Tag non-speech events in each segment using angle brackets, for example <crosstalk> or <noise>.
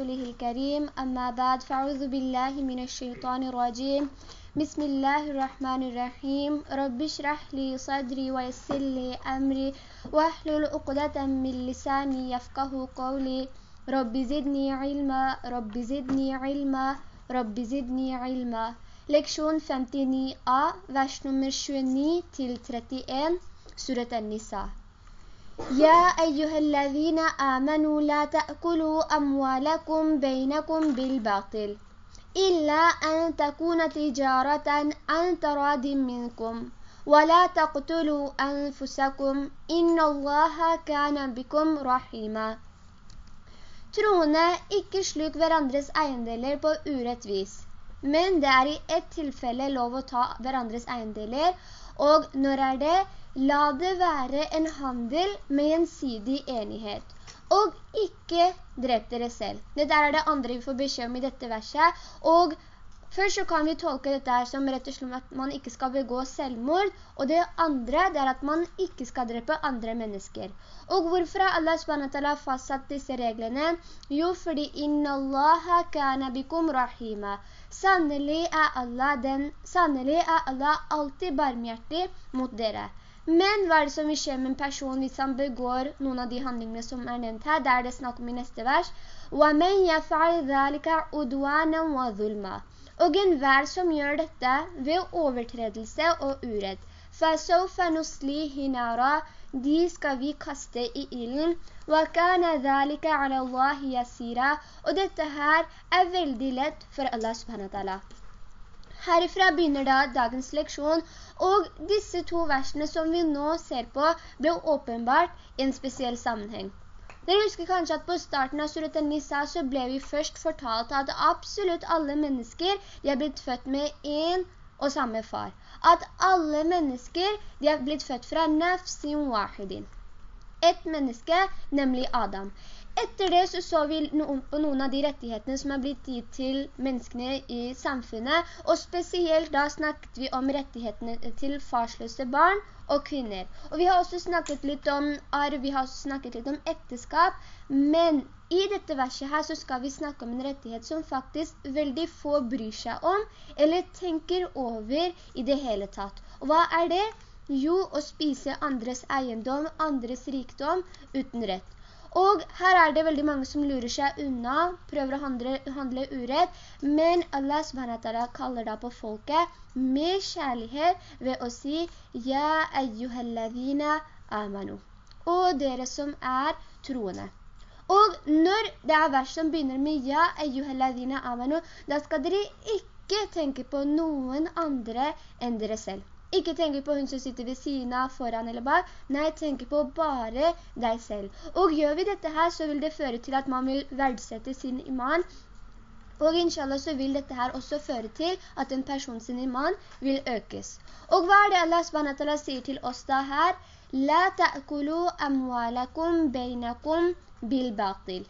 رسوله الكريم. أما بعد فأعوذ بالله من الشيطان الرجيم. بسم الله الرحمن الرحيم. رب اشرح لي صدري ويسر لي أمري. واحلل عقدة من لساني يفقه قولي. رب زدني علما. رب زدني علما. رب زدني علما. Leksjon 59a, vers nummer 29 til 31, surat An-Nisa. يا أيها الذين آمنوا لا تأكلوا أموالكم بينكم بالباطل إلا أن تكون تجارة عن تراد منكم ولا تقتلوا أنفسكم إن الله كان بكم رحيما Troende ikke sluk hverandres eiendeler på urett vis, men det er i ett tilfelle lov å ta hverandres eiendeler, og når er det? La det være en handel med gjensidig enighet. Og ikke drep dere selv. Det der er det andre vi får beskjed om i dette verset. Og først så kan vi tolke dette her som rett og slett at man ikke skal begå selvmord. Og det andre det er at man ikke skal drepe andre mennesker. Og hvorfor har Allah SWT fastsatt disse reglene? Jo, fordi «Inna Allaha kana bikum rahima». Sannelig er Allah, den, sannelig er Allah alltid barmhjertig mot dere. Men hva er det som vil skje med en person hvis han begår noen av de handlingene som er nevnt her? Det er det snakk om i neste vers. وَمَنْ يَفْعَلْ ذَلِكَ عُدْوَانًا وَظُلْمًا Og enhver som gjør dette ved overtredelse og uredd. فَسَوْفَ نُسْلِهِ نَارًا De skal vi kaste i ilden. وَكَانَ ذَلِكَ عَلَى اللَّهِ يَسِيرًا Og dette her er veldig lett for Allah subhanahu wa ta'ala. Herifra begynner da dagens leksjon, og disse to versene som vi nå ser på, ble åpenbart i en spesiell sammenheng. Dere husker kanskje at på starten av Surat al-Nisa så ble vi først fortalt at absolutt alle mennesker de er blitt født med en og samme far. At alle mennesker de er blitt født fra nafsin wahidin. Et menneske, nemlig Adam. Etter det så så vi på noen av de rettighetene som er blitt gitt til menneskene i samfunnet, og spesielt da snakket vi om rettighetene til farsløse barn og kvinner. Og vi har også snakket litt om arv, vi har også snakket litt om ekteskap, men i dette verset her så skal vi snakke om en rettighet som faktisk veldig få bryr seg om, eller tenker over i det hele tatt. Og hva er det? Jo, å spise andres eiendom, andres rikdom uten rett. Og her er det veldig mange som lurer seg unna, prøver å handle, handle urett, men Allah SWT kaller da på folket med kjærlighet ved å si «Ja ayyuhalladhina amanu» og dere som er troende. Og når det er vers som begynner med «Ja ayyuhalladhina amanu», da skal dere ikke tenke på noen andre enn dere selv. Ikke tenke på hun som sitter ved siden av, foran eller bak. Nei, tenke på bare deg selv. Og gjør vi dette her, så vil det føre til at man vil verdsette sin iman. Og inshallah så vil dette her også føre til at en person sin iman vil økes. Og hva er det Allah SWT sier til oss da her? «La ta'kulu amwalakum beinakum bil batil».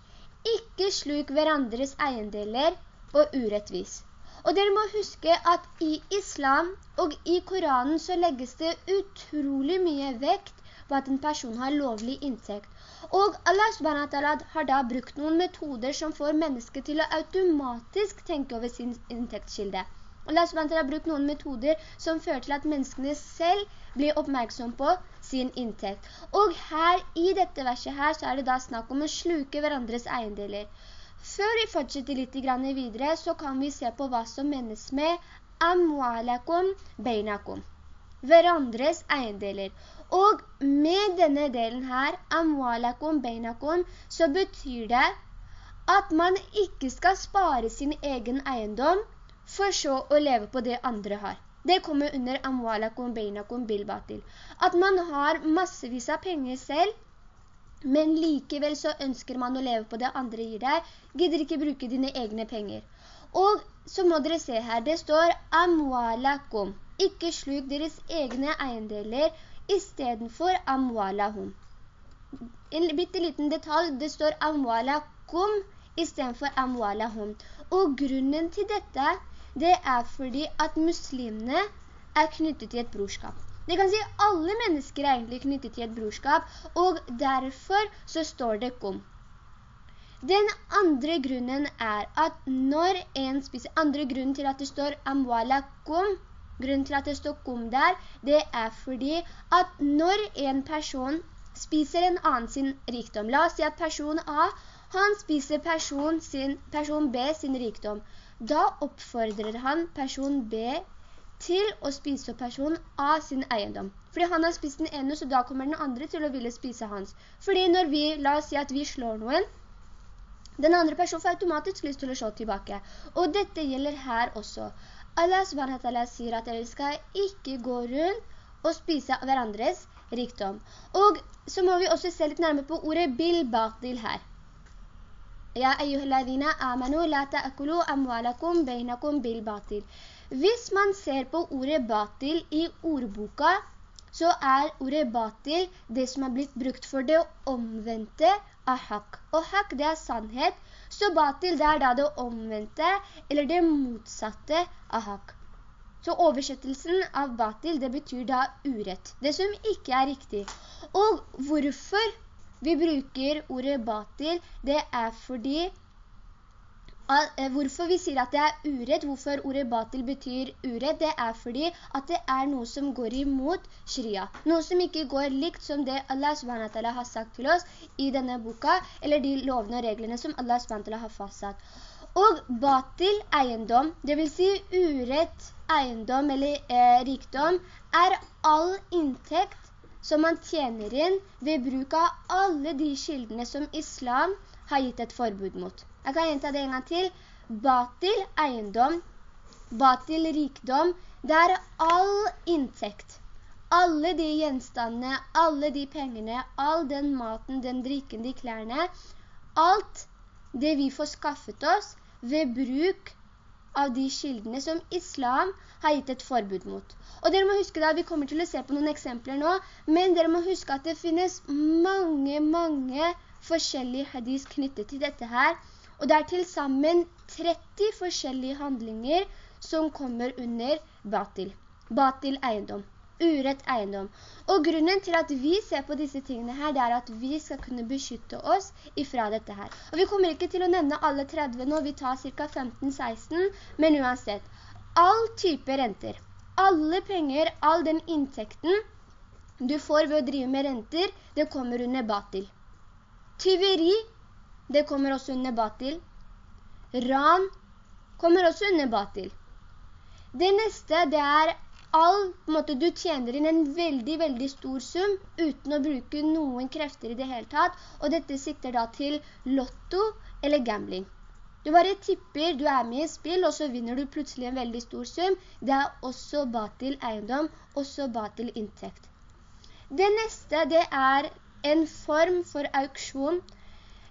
Ikke sluk hverandres eiendeler på urettvis. Og dere må huske at i islam og i Koranen så legges det utrolig mye vekt på at en person har lovlig inntekt. Og Allah SWT har da brukt noen metoder som får mennesket til å automatisk tenke over sin inntektskilde. Allah SWT har brukt noen metoder som fører til at menneskene selv blir oppmerksom på sin inntekt. Og her, i dette verset her, så er det da snakk om å sluke hverandres eiendeler. Før vi fortsetter litt videre, så kan vi se på hva som menes med amwalakum beinakum. Hverandres eiendeler. Og med denne delen her, amwalakum beinakum, så betyr det at man ikke skal spare sin egen eiendom for så å leve på det andre har. Det kommer under amwalakum beinakum bilbatil. At man har massevis av penger selv, men likevel så ønsker man å leve på det andre gir deg, gidder ikke bruke dine egne penger. Og så må dere se her, det står amwalakum, ikke sluk deres egne eiendeler i stedet for amwalahum. En bitte liten detalj, det står amwalakum i stedet for amwalahum. Og grunnen til dette, det er fordi at muslimene er knyttet til et brorskap. Det kan si alle mennesker er egentlig knyttet til et brorskap, og derfor så står det kom. Den andre grunnen er at når en spiser, andre grunnen til at det står amwalakum, grunnen til at det står kum der, det er fordi at når en person spiser en annen sin rikdom, la oss si at person A, han spiser person, sin, person B sin rikdom, da oppfordrer han person B til å spise opp personen av sin eiendom. Fordi han har spist den ene, så da kommer den andre til å ville spise hans. Fordi når vi, la oss si at vi slår noen, den andre personen får automatisk lyst til å slå tilbake. Og dette gjelder her også. Allah subhanahu sier at dere skal ikke gå rundt og spise hverandres rikdom. Og så må vi også se litt nærmere på ordet bil-batil her. Ja, ayyuhalladhina amanu la ta'akulu amwalakum beinakum bil-batil. Hvis man ser på ordet batil i ordboka, så er ordet batil det som er blitt brukt for det omvendte av hak. Og hak det er sannhet, så batil det er da det omvendte, eller det motsatte av hak. Så oversettelsen av batil, det betyr da urett. Det som ikke er riktig. Og hvorfor vi bruker ordet batil, det er fordi hvorfor vi sier at det er urett, hvorfor ordet batil betyr urett, det er fordi at det er noe som går imot sharia. Noe som ikke går likt som det Allah SWT har sagt til oss i denne boka, eller de lovene og reglene som Allah SWT har fastsatt. Og batil eiendom, det vil si urett eiendom eller eh, rikdom, er all inntekt som man tjener inn ved bruk av alle de kildene som islam har gitt et forbud mot. Jeg kan gjenta det en gang til. Batil eiendom, batil rikdom, det er all inntekt. Alle de gjenstandene, alle de pengene, all den maten, den drikken, de klærne, alt det vi får skaffet oss ved bruk av de kildene som islam har gitt et forbud mot. Og dere må huske da, vi kommer til å se på noen eksempler nå, men dere må huske at det finnes mange, mange forskjellige hadis knyttet til dette her, og det er til sammen 30 forskjellige handlinger som kommer under batil. Batil eiendom. Urett eiendom. Og grunnen til at vi ser på disse tingene her, det er at vi skal kunne beskytte oss ifra dette her. Og vi kommer ikke til å nevne alle 30 nå, vi tar ca. 15-16, men uansett. All type renter, alle penger, all den inntekten du får ved å drive med renter, det kommer under batil. Tyveri det kommer også under batil. Ran kommer også under batil. Det neste, det er all på måte du tjener inn en veldig, veldig stor sum uten å bruke noen krefter i det hele tatt, og dette sikter da til lotto eller gambling. Du bare tipper, du er med i spill, og så vinner du plutselig en veldig stor sum. Det er også batil eiendom, også batil inntekt. Det neste, det er en form for auksjon,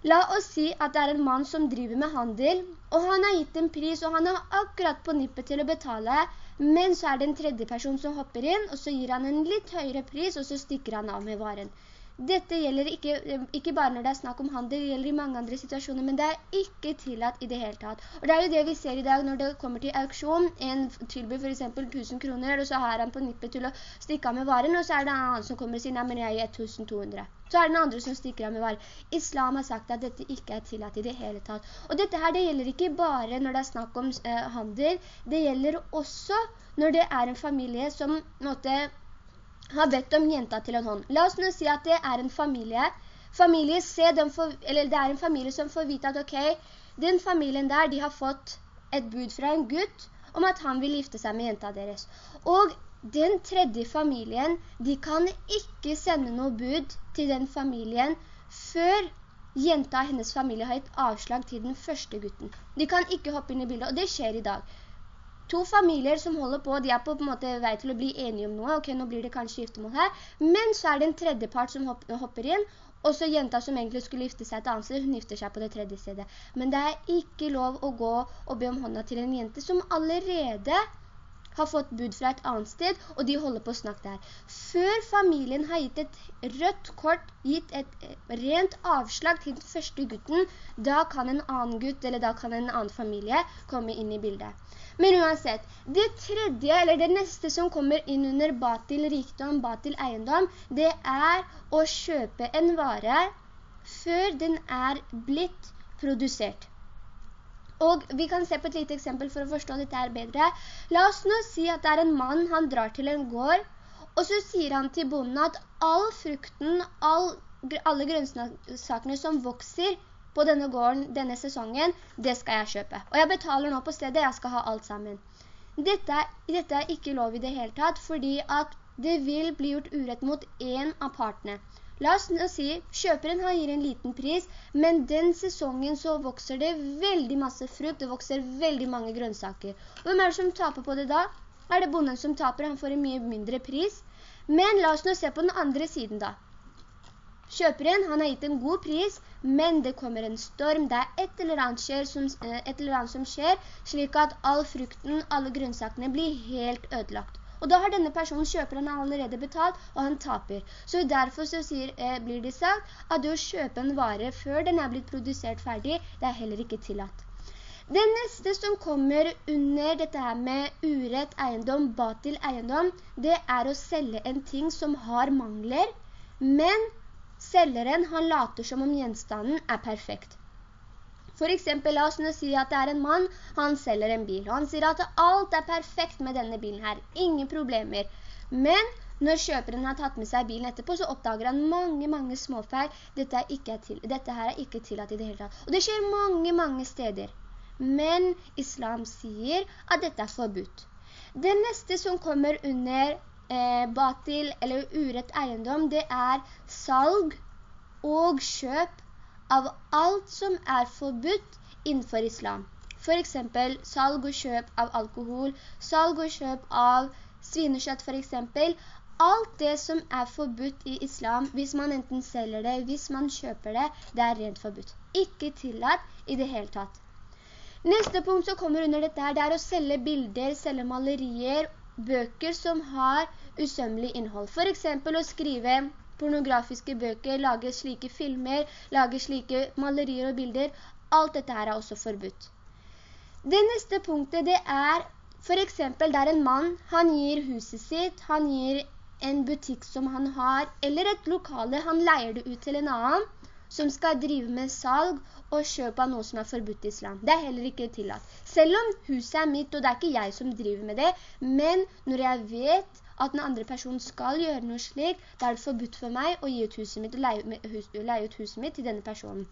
La oss si at det er en mann som driver med handel, og han har gitt en pris, og han er akkurat på nippet til å betale, men så er det en tredje person som hopper inn, og så gir han en litt høyere pris, og så stikker han av med varen. Dette gjelder ikke, ikke, bare når det er snakk om handel, det gjelder i mange andre situasjoner, men det er ikke tillatt i det hele tatt. Og det er jo det vi ser i dag når det kommer til auksjon. En tilbyr for eksempel 1000 kroner, og så har han på nippet til å stikke av med varen, og så er det en annen som kommer og sier, nei, men jeg gir 1200. Så er det den andre som stikker av med varen. Islam har sagt at dette ikke er tillatt i det hele tatt. Og dette her, det gjelder ikke bare når det er snakk om eh, handel, det gjelder også når det er en familie som måtte har bedt om jenta til en hånd. La oss nå si at det er en familie. Familie C, får, det er en familie som får vite at ok, den familien der, de har fått et bud fra en gutt om at han vil gifte seg med jenta deres. Og den tredje familien, de kan ikke sende noe bud til den familien før jenta og hennes familie har et avslag til den første gutten. De kan ikke hoppe inn i bildet, og det skjer i dag to familier som holder på, de er på en måte vei til å bli enige om noe, ok, nå blir det kanskje giftemål her, men så er det en tredje part som hopper inn, og så jenta som egentlig skulle gifte seg et annet sted, hun gifter seg på det tredje stedet. Men det er ikke lov å gå og be om hånda til en jente som allerede har fått bud fra et annet sted, og de holder på å snakke der. Før familien har gitt et rødt kort, gitt et rent avslag til den første gutten, da kan en annen gutt, eller da kan en annen familie komme inn i bildet. Men uansett, det tredje, eller det neste som kommer inn under batil rikdom, batil eiendom, det er å kjøpe en vare før den er blitt produsert. Og vi kan se på et lite eksempel for å forstå dette her bedre. La oss nå si at det er en mann, han drar til en gård, og så sier han til bonden at all frukten, all, alle grønnsakene som vokser på denne gården denne sesongen, det skal jeg kjøpe. Og jeg betaler nå på stedet, jeg skal ha alt sammen. Dette, dette er ikke lov i det hele tatt, fordi at det vil bli gjort urett mot en av partene. La oss nå si, kjøperen han gir en liten pris, men den sesongen så vokser det veldig masse frukt, det vokser veldig mange grønnsaker. Hvem er det som taper på det da? Er det bonden som taper, han får en mye mindre pris. Men la oss nå se på den andre siden da. Kjøperen, han har gitt en god pris, men det kommer en storm, det er et eller annet, skjer som, eh, et eller annet som skjer, slik at all frukten, alle grunnsakene blir helt ødelagt. Og da har denne personen, kjøperen allerede betalt, og han taper. Så derfor så sier, eh, blir det sagt at det å kjøpe en vare før den er blitt produsert ferdig, det er heller ikke tillatt. Det neste som kommer under dette her med urett eiendom, batil eiendom, det er å selge en ting som har mangler, men selgeren han later som om gjenstanden er perfekt. For eksempel, la oss nå si at det er en mann, han selger en bil, og han sier at alt er perfekt med denne bilen her, ingen problemer. Men når kjøperen har tatt med seg bilen etterpå, så oppdager han mange, mange småfeil. Dette, til, dette her er ikke tillatt i det hele tatt. Og det skjer mange, mange steder. Men islam sier at dette er forbudt. Det neste som kommer under eh, batil eller urett eiendom, det er salg og kjøp av alt som er forbudt innenfor islam. For eksempel salg og kjøp av alkohol, salg og kjøp av svinekjøtt for eksempel. Alt det som er forbudt i islam, hvis man enten selger det, hvis man kjøper det, det er rent forbudt. Ikke tillatt i det hele tatt. Neste punkt som kommer under dette her, det er å selge bilder, selge malerier, bøker som har usømmelig innhold. For eksempel å skrive pornografiske bøker, lage slike filmer, lage slike malerier og bilder. Alt dette her er også forbudt. Det neste punktet det er for eksempel der en mann, han gir huset sitt, han gir en butikk som han har, eller et lokale, han leier det ut til en annen, som skal drive med salg og kjøp av noe som er forbudt i islam. Det er heller ikke tillatt. Selv om huset er mitt, og det er ikke jeg som driver med det, men når jeg vet at den andre personen skal gjøre noe slik, da er det forbudt for meg å gi ut huset mitt og leie, ut huset mitt til denne personen.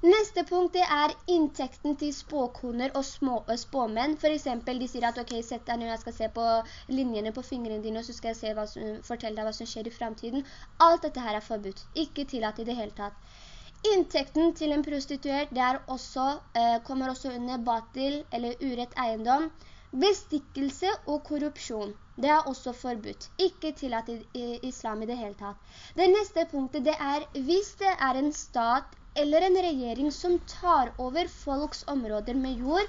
Neste punkt det er inntekten til spåkoner og små, spåmenn. For eksempel, de sier at ok, sett deg når jeg skal se på linjene på fingrene dine, og så skal jeg som, fortelle deg hva som skjer i fremtiden. Alt dette her er forbudt. Ikke tillatt i det hele tatt. Inntekten til en prostituert, også, eh, kommer også under batil eller urett eiendom. Bestikkelse og korrupsjon. Det er også forbudt. Ikke tillatt i islam i det hele tatt. Det neste punktet det er hvis det er en stat eller en regjering som tar over folks områder med jord,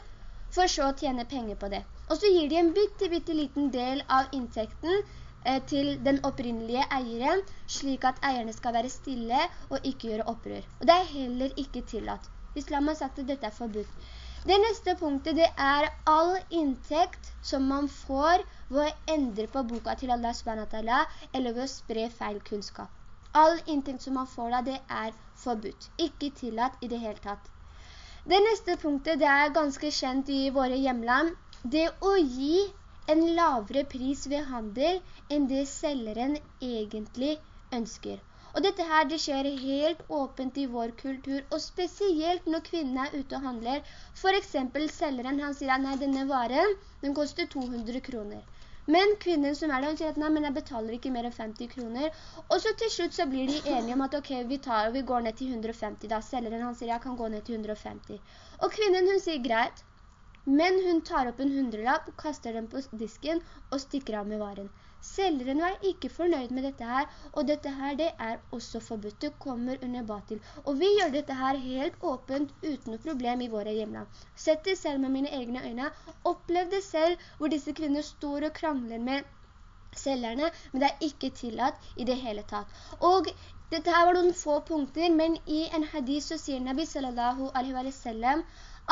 for så å tjene penger på det. Og så gir de en bitte, bitte liten del av inntekten til den opprinnelige eieren, slik at eierne skal være stille og ikke gjøre opprør. Og det er heller ikke tillatt. Islam har sagt at dette er forbudt. Det neste punktet det er all inntekt som man får ved å endre på boka til Allah SWT, eller ved å spre feil kunnskap. All inntekt som man får da, det er forbudt. Ikke tillatt i det hele tatt. Det neste punktet det er ganske kjent i våre hjemland. Det å gi en lavere pris ved handel enn det selgeren egentlig ønsker. Og dette her, det skjer helt åpent i vår kultur, og spesielt når kvinnen er ute og handler. For eksempel selgeren, han sier at nei, denne varen, den koster 200 kroner. Men kvinnen som er der, sier at nei, men jeg betaler ikke mer enn 50 kroner. Og så til slutt så blir de enige om at ok, vi, tar, vi går ned til 150 da. Selgeren han sier jeg kan gå ned til 150. Og kvinnen hun sier greit, men hun tar opp en hundrelapp, kaster den på disken og stikker av med varen. Selgeren var ikke fornøyd med dette her, og dette her det er også forbudt. Det kommer under batil. Og vi gjør dette her helt åpent, uten noe problem i våre hjemland. Sett det selv med mine egne øyne. Opplev det selv hvor disse kvinner står og krangler med selgerne, men det er ikke tillatt i det hele tatt. Og dette her var noen få punkter, men i en hadith så sier Nabi sallallahu alaihi wa sallam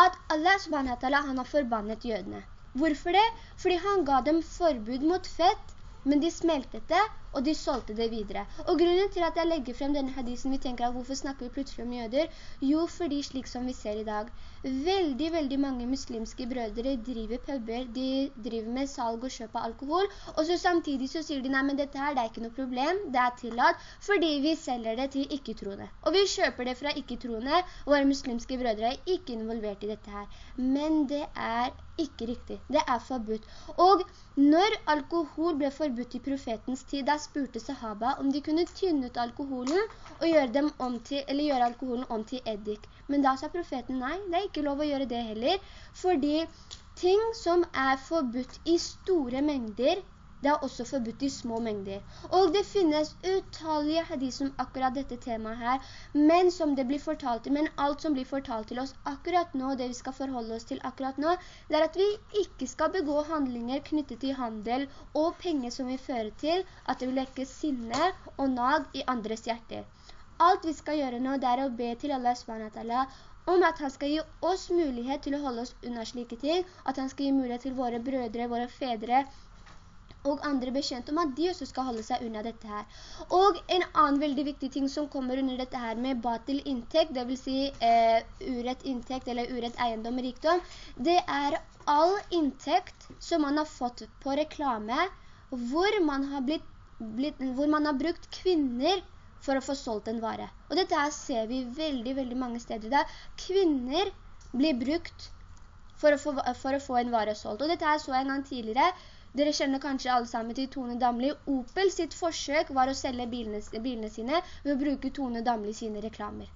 at Allah subhanahu wa ta'ala har forbannet jødene. Hvorfor det? Fordi han ga dem forbud mot fett, men de smeltet det, og de solgte det videre. Og grunnen til at jeg legger frem denne hadisen, vi tenker at hvorfor snakker vi plutselig om jøder? Jo, fordi slik som vi ser i dag, veldig, veldig mange muslimske brødre driver puber, de driver med salg og kjøp av alkohol, og så samtidig så sier de, nei, men dette her, det er ikke noe problem, det er tillatt, fordi vi selger det til ikke-troende. Og vi kjøper det fra ikke-troende, våre muslimske brødre er ikke involvert i dette her. Men det er ikke riktig. Det er forbudt. Og når alkohol ble forbudt i profetens tid, da spurte sahaba om de kunne tynne ut alkoholen og gjøre, til, gjøre alkoholen om til eddik. Men da sa profeten nei, det er ikke lov å gjøre det heller, fordi ting som er forbudt i store mengder, det er også forbudt i små mengder. Og det finnes utallige hadis om akkurat dette temaet her, men som det blir fortalt til, men alt som blir fortalt til oss akkurat nå, det vi skal forholde oss til akkurat nå, det er at vi ikke skal begå handlinger knyttet til handel og penger som vil føre til at det vil lekke sinne og nag i andres hjerter. Alt vi skal gjøre nå, det er å be til Allah SWT om at han skal gi oss mulighet til å holde oss unna slike ting, at han skal gi mulighet til våre brødre, våre fedre, og andre bekjent om at de også skal holde seg unna dette her. Og en annen veldig viktig ting som kommer under dette her med batil inntekt, det vil si eh, urett inntekt eller urett eiendom og rikdom, det er all inntekt som man har fått på reklame, hvor man har, blitt, blitt, hvor man har brukt kvinner for å få solgt en vare. Og dette her ser vi veldig, veldig mange steder der. Kvinner blir brukt for å få, for å få en vare solgt. Og dette her så jeg en gang tidligere, dere kjenner kanskje alle sammen til Tone Damli. Opel sitt forsøk var å selge bilene, bilene sine ved å bruke Tone Damli sine reklamer.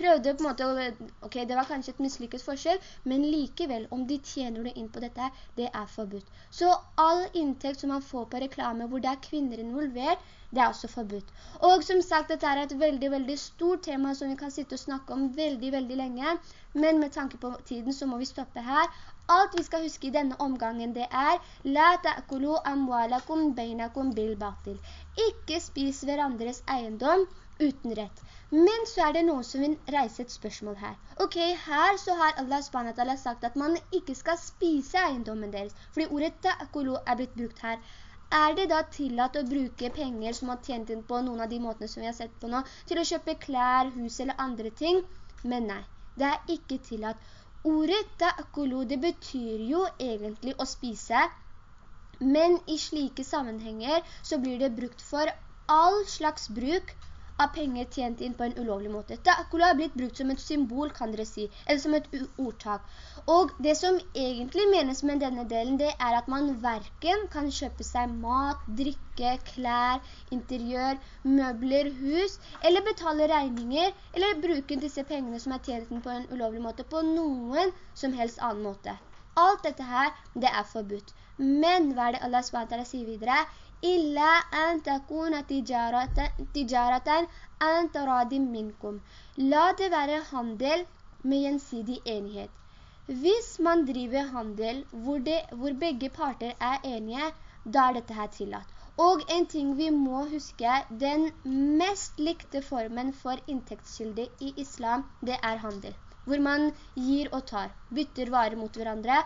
Prøvde på en måte, ok, det var kanskje et mislykket forsøk, men likevel, om de tjener det inn på dette, det er forbudt. Så all inntekt som man får på reklame hvor det er kvinner involvert, det er også forbudt. Og som sagt, dette er et veldig, veldig stort tema som vi kan sitte og snakke om veldig, veldig lenge. Men med tanke på tiden så må vi stoppe her. Alt vi skal huske i denne omgangen det er «La ta'kulu amwalakum beinakum bil batil». Ikke spis hverandres eiendom uten rett. Men så er det noen som vil reise et spørsmål her. Ok, her så har Allah SWT sagt at man ikke skal spise eiendommen deres, fordi ordet ta'kulu er blitt brukt her. Er det da tillatt å bruke penger som har tjent inn på noen av de måtene som vi har sett på nå, til å kjøpe klær, hus eller andre ting? Men nei, det er ikke tillatt. Ordet ta'kulu, det betyr jo egentlig å spise, men i slike sammenhenger så blir det brukt for all slags bruk av penger tjent inn på en ulovlig måte. Ta'kulu har blitt brukt som et symbol, kan dere si, eller som et ordtak. Og det som egentlig menes med denne delen, det er at man verken kan kjøpe seg mat, drikke, klær, interiør, møbler, hus, eller betale regninger, eller bruke disse pengene som er tjent inn på en ulovlig måte, på noen som helst annen måte. Alt dette her, det er forbudt. Men hva er det Allah sier videre? إلا أن تكون تجارة, تجارة أن تراد منكم. La det være handel med gjensidig enighet. Hvis man driver handel hvor, det, hvor begge parter er enige, da er dette her tillatt. Og en ting vi må huske, den mest likte formen for inntektskilde i islam, det er handel hvor man gir og tar, bytter varer mot hverandre.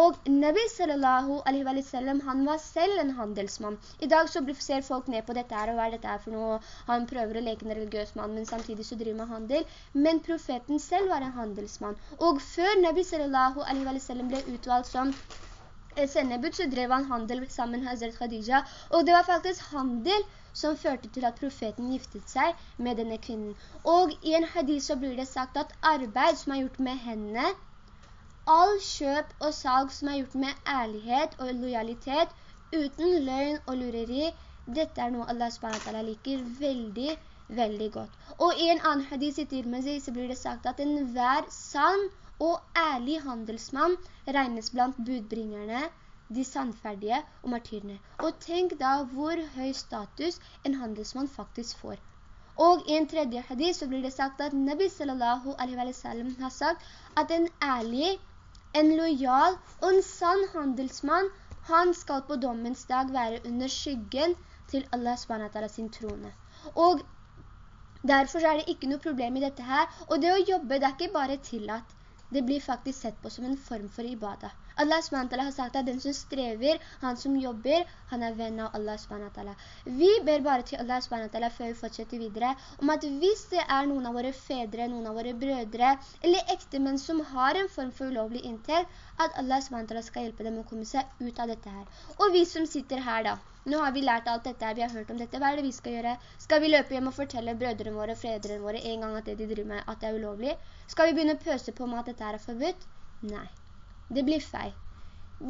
Og Nabi sallallahu alaihi wa sallam, han var selv en handelsmann. I dag så ser folk ned på dette her, og hva er dette her for noe? Han prøver å leke en religiøs mann, men samtidig så driver med handel. Men profeten selv var en handelsmann. Og før Nabi sallallahu alaihi wa sallam ble utvalgt som sendebud, så drev han handel sammen med Hazret Khadija. Og det var faktisk handel som førte til at profeten giftet seg med denne kvinnen. Og i en hadith så blir det sagt at arbeid som er gjort med henne, all kjøp og salg som er gjort med ærlighet og lojalitet, uten løgn og lureri, dette er noe Allah SWT liker veldig, veldig godt. Og i en annen hadith i Tirmizi så blir det sagt at en hver sann og ærlig handelsmann regnes blant budbringerne, de sannferdige og martyrene. Og tenk da hvor høy status en handelsmann faktisk får. Og i en tredje hadith så blir det sagt at Nabi sallallahu alaihi wa sallam har sagt at en ærlig, en lojal og en sann handelsmann, han skal på dommens dag være under skyggen til Allah SWT sin trone. Og derfor er det ikke noe problem i dette her. Og det å jobbe, det er ikke bare tillatt. Det blir faktisk sett på som en form for ibadah. Allah SWT har sagt at den som strever, han som jobber, han er venn av Allah SWT. Vi ber bare til Allah SWT før vi fortsetter videre, om at hvis det er noen av våre fedre, noen av våre brødre, eller ektemenn som har en form for ulovlig inntekt, at Allah SWT skal hjelpe dem å komme seg ut av dette her. Og vi som sitter her da, nå har vi lært alt dette, vi har hørt om dette, hva er det vi skal gjøre? Skal vi løpe hjem og fortelle brødrene våre og fredrene våre en gang at det de driver med, at det er ulovlig? Skal vi begynne å pøse på om at dette er forbudt? Nei, det blir feil.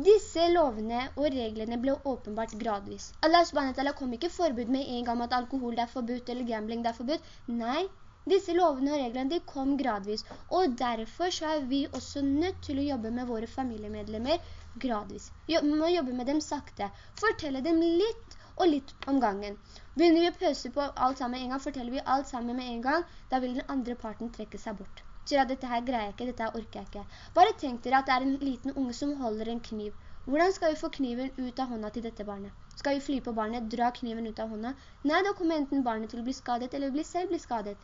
Disse lovene og reglene ble åpenbart gradvis. Allah SWT kom ikke forbud med en gang at alkohol er forbudt eller gambling er forbudt. Nei, disse lovene og reglene kom gradvis. Og derfor er vi også nødt til å jobbe med våre familiemedlemmer gradvis. Vi må jobbe med dem sakte. Fortelle dem litt og litt om gangen. Begynner vi å pøse på alt sammen en gang, forteller vi alt sammen med en gang, da vil den andre parten trekke seg bort sier at dette her greier jeg ikke, dette her orker jeg ikke. Bare tenk dere at det er en liten unge som holder en kniv. Hvordan skal vi få kniven ut av hånda til dette barnet? Skal vi fly på barnet, dra kniven ut av hånda? Nei, da kommer enten barnet til å bli skadet, eller bli selv bli skadet.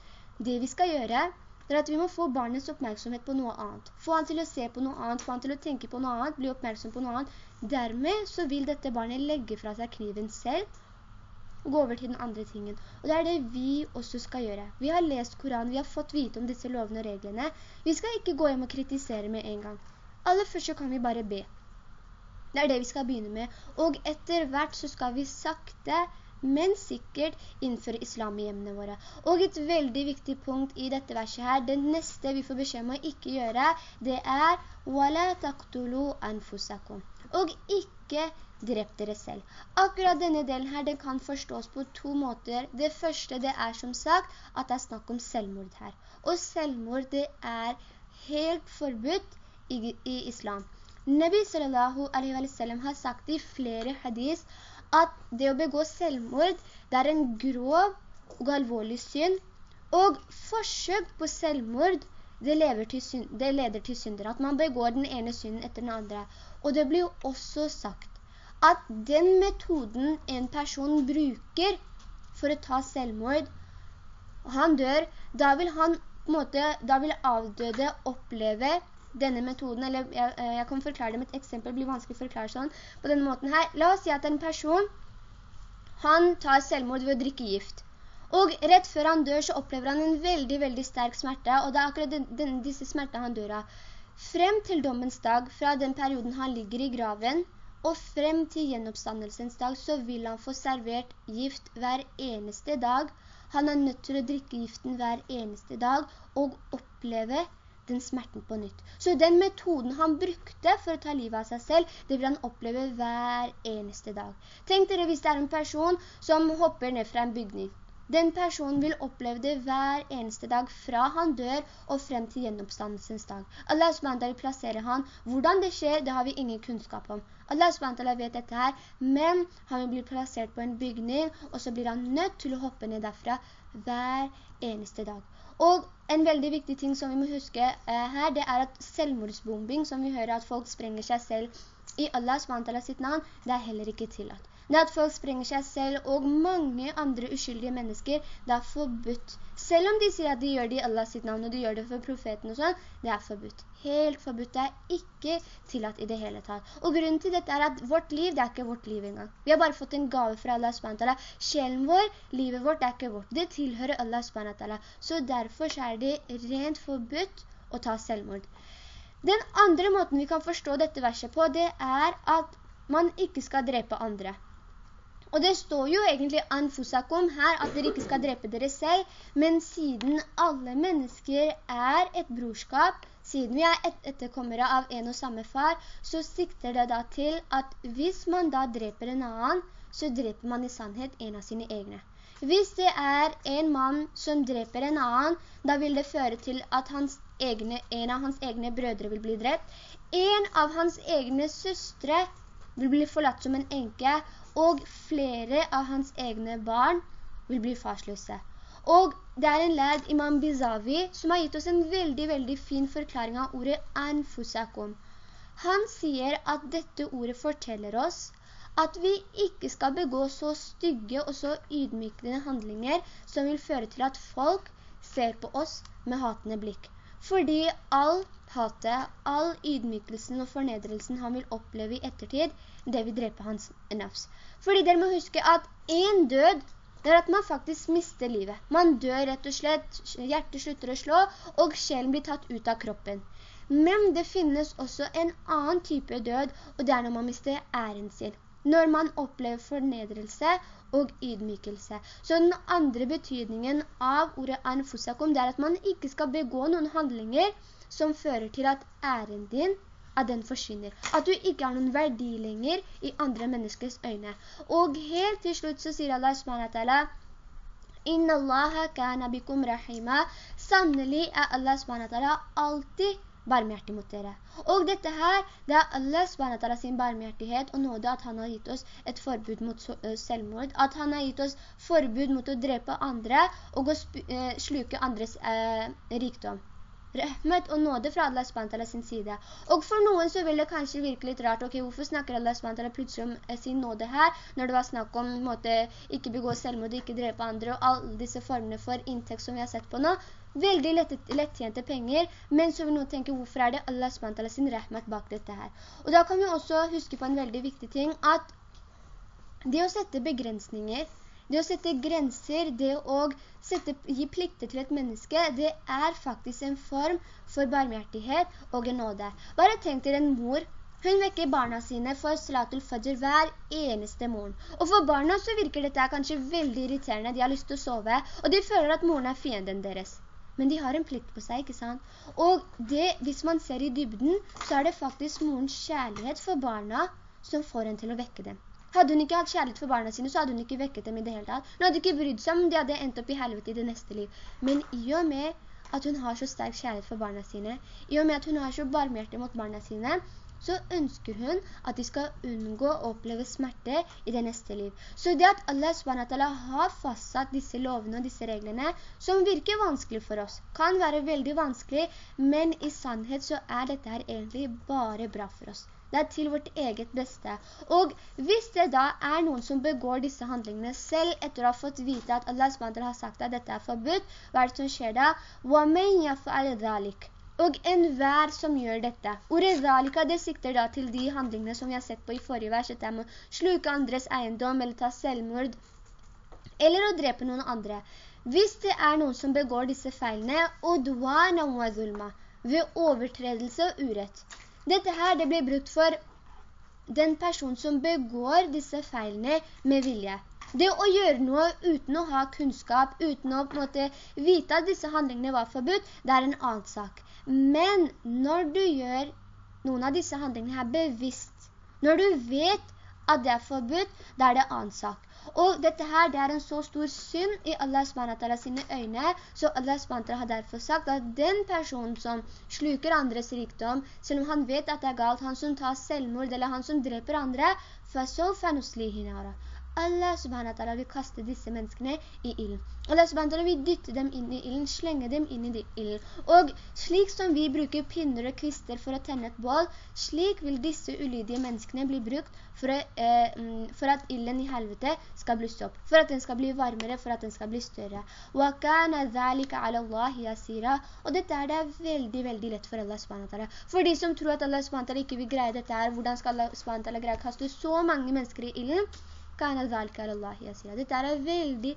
Det vi skal gjøre, er at vi må få barnets oppmerksomhet på noe annet. Få han til å se på noe annet, få han til å tenke på noe annet, bli oppmerksom på noe annet. Dermed så vil dette barnet legge fra seg kniven selv, og gå over til den andre tingen. Og det er det vi også skal gjøre. Vi har lest Koranen, vi har fått vite om disse lovene og reglene. Vi skal ikke gå hjem og kritisere med en gang. Aller først så kan vi bare be. Det er det vi skal begynne med. Og etter hvert så skal vi sakte, men sikkert innføre islam i hjemmene våre. Og et veldig viktig punkt i dette verset her, det neste vi får beskjed om å ikke gjøre, det er «Wala taqtulu anfusakum». Og ikke drep dere selv. Akkurat denne delen her, den kan forstås på to måter. Det første, det er som sagt at det er snakk om selvmord her. Og selvmord, det er helt forbudt i, i islam. Nabi sallallahu alaihi wa sallam har sagt i flere hadis at det å begå selvmord, det er en grov og alvorlig synd, og forsøk på selvmord, det, synd, det leder til synder, at man begår den ene synden etter den andre. Og det blir jo også sagt at den metoden en person bruker for å ta selvmord, han dør, da vil han måte, da vil avdøde oppleve denne metoden, eller jeg, eh, jeg, kan forklare det med et eksempel, det blir vanskelig å forklare sånn, på denne måten her. La oss si at en person, han tar selvmord ved å drikke gift. Og rett før han dør så opplever han en veldig, veldig sterk smerte, og det er akkurat den, den, disse smertene han dør av. Frem til dommens dag, fra den perioden han ligger i graven, og frem til gjenoppstandelsens dag så vil han få servert gift hver eneste dag. Han er nødt til å drikke giften hver eneste dag og oppleve den smerten på nytt. Så den metoden han brukte for å ta livet av seg selv, det vil han oppleve hver eneste dag. Tenk dere hvis det er en person som hopper ned fra en bygning. Den personen vil oppleve det hver eneste dag fra han dør og frem til gjenoppstandelsens dag. Allah SWT plasserer han. Hvordan det skjer, det har vi ingen kunnskap om. Allah SWT vet dette her, men han vil bli plassert på en bygning, og så blir han nødt til å hoppe ned derfra hver eneste dag. Og en veldig viktig ting som vi må huske eh, her, det er at selvmordsbombing, som vi hører at folk sprenger seg selv i Allah SWT sitt navn, det er heller ikke tillatt. Det at folk sprenger seg selv og mange andre uskyldige mennesker, det er forbudt. Selv om de sier at de gjør det i Allah sitt navn, og de gjør det for profeten og sånn, det er forbudt. Helt forbudt. Det er ikke tillatt i det hele tatt. Og grunnen til dette er at vårt liv, det er ikke vårt liv engang. Vi har bare fått en gave fra Allah SWT. Sjelen vår, livet vårt, det er ikke vårt. Det tilhører Allah SWT. Så derfor er det rent forbudt å ta selvmord. Den andre måten vi kan forstå dette verset på, det er at man ikke skal drepe andre. Og det står jo egentlig anfusakum her at dere ikke skal drepe dere selv, men siden alle mennesker er et brorskap, siden vi er et etterkommere av en og samme far, så sikter det da til at hvis man da dreper en annen, så dreper man i sannhet en av sine egne. Hvis det er en mann som dreper en annen, da vil det føre til at egne, en av hans egne brødre vil bli drept. En av hans egne søstre vil bli forlatt som en enke, og flere av hans egne barn vil bli farsløse. Og det er en lærd Imam Bizavi som har gitt oss en veldig, veldig fin forklaring av ordet anfusakum. Han sier at dette ordet forteller oss at vi ikke skal begå så stygge og så ydmykende handlinger som vil føre til at folk ser på oss med hatende blikk. Fordi all hatet, all ydmykelsen og fornedrelsen han vil oppleve i ettertid, det vil drepe hans nafs. Fordi dere må huske at en død, det er at man faktisk mister livet. Man dør rett og slett, hjertet slutter å slå, og sjelen blir tatt ut av kroppen. Men det finnes også en annen type død, og det er når man mister æren sin. Når man opplever fornedrelse og ydmykelse. Så den andre betydningen av ordet anfusakum, det er at man ikke skal begå noen handlinger som fører til at æren din at den forsvinner. At du ikke har noen verdi lenger i andre menneskers øyne. Og helt til slutt så sier Allah subhanahu Inna Allah kana bikum rahima. Sannelig er Allah subhanahu alltid barmhjertig mot dere. Og dette her, det er Allah SWT sin barmhjertighet og nåde at han har gitt oss et forbud mot selvmord, at han har gitt oss forbud mot å drepe andre og å sluke andres eh, rikdom. Rahmet og nåde fra Allah SWT sin side. Og for noen så vil det kanskje virke litt rart, ok, hvorfor snakker Allah SWT plutselig om eh, sin nåde her, når det var snakk om måte, ikke begå selvmord, ikke drepe andre, og alle disse formene for inntekt som vi har sett på nå, veldig lettjente penger, men så vil noen tenke, hvorfor er det Allah SWT sin rahmat bak dette her? Og da kan vi også huske på en veldig viktig ting, at det å sette begrensninger, det å sette grenser, det å sette, gi plikter til et menneske, det er faktisk en form for barmhjertighet og en nåde. Bare tenk til en mor, hun vekker barna sine for salatul fajr hver eneste morgen. Og for barna så virker dette kanskje veldig irriterende. De har lyst til å sove, og de føler at moren er fienden deres men de har en plikt på seg, ikke sant? Og det, hvis man ser i dybden, så er det faktisk morens kjærlighet for barna som får en til å vekke dem. Hadde hun ikke hatt kjærlighet for barna sine, så hadde hun ikke vekket dem i det hele tatt. Hun hadde ikke brydd seg om de hadde endt opp i helvete i det neste liv. Men i og med at hun har så sterk kjærlighet for barna sine, i og med at hun har så barmhjertet mot barna sine, så ønsker hun at de skal unngå å oppleve smerte i det neste liv. Så det at Allah SWT har fastsatt disse lovene og disse reglene, som virker vanskelig for oss, kan være veldig vanskelig, men i sannhet så er dette her egentlig bare bra for oss. Det er til vårt eget beste. Og hvis det da er noen som begår disse handlingene selv etter å ha fått vite at Allah SWT har sagt at dette er forbudt, hva er det som skjer da? وَمَنْ يَفْعَلِ ذَلِكَ og enhver som gjør dette. Ordet zalika, det sikter da til de handlingene som vi har sett på i forrige vers, dette med å sluke andres eiendom, eller ta selvmord, eller å drepe noen andre. Hvis det er noen som begår disse feilene, udwana wa zulma, ved overtredelse og urett. Dette her, det blir brukt for den person som begår disse feilene med vilje. Det å gjøre noe uten å ha kunnskap, uten å måte, vite at disse handlingene var forbudt, det er en annen sak. Men når du gjør noen av disse handlingene her bevisst, når du vet at det er forbudt, da er det annen sak. Og dette her, det er en så stor synd i Allah SWT sine øyne, så Allah SWT har derfor sagt at den personen som sluker andres rikdom, selv om han vet at det er galt, han som tar selvmord, eller han som dreper andre, فَسَوْفَ نُسْلِهِ نَارًا Allah subhanahu wa ta'ala vil kaste disse menneskene i illen. Allah subhanahu wa ta'ala vil dytte dem inn i illen, slenge dem inn i illen. Og slik som vi bruker pinner og kvister for å tenne et bål, slik vil disse ulydige menneskene bli brukt for, å, eh, mm, for at illen i helvete skal blusse opp, for at den skal bli varmere, for at den skal bli større. Og dette er det veldig, veldig lett for Allah subhanahu For de som tror at Allah subhanahu ikke vil greie dette her, hvordan skal Allah subhanahu greie å kaste så mange mennesker i illen? Ilden? Dette er veldig,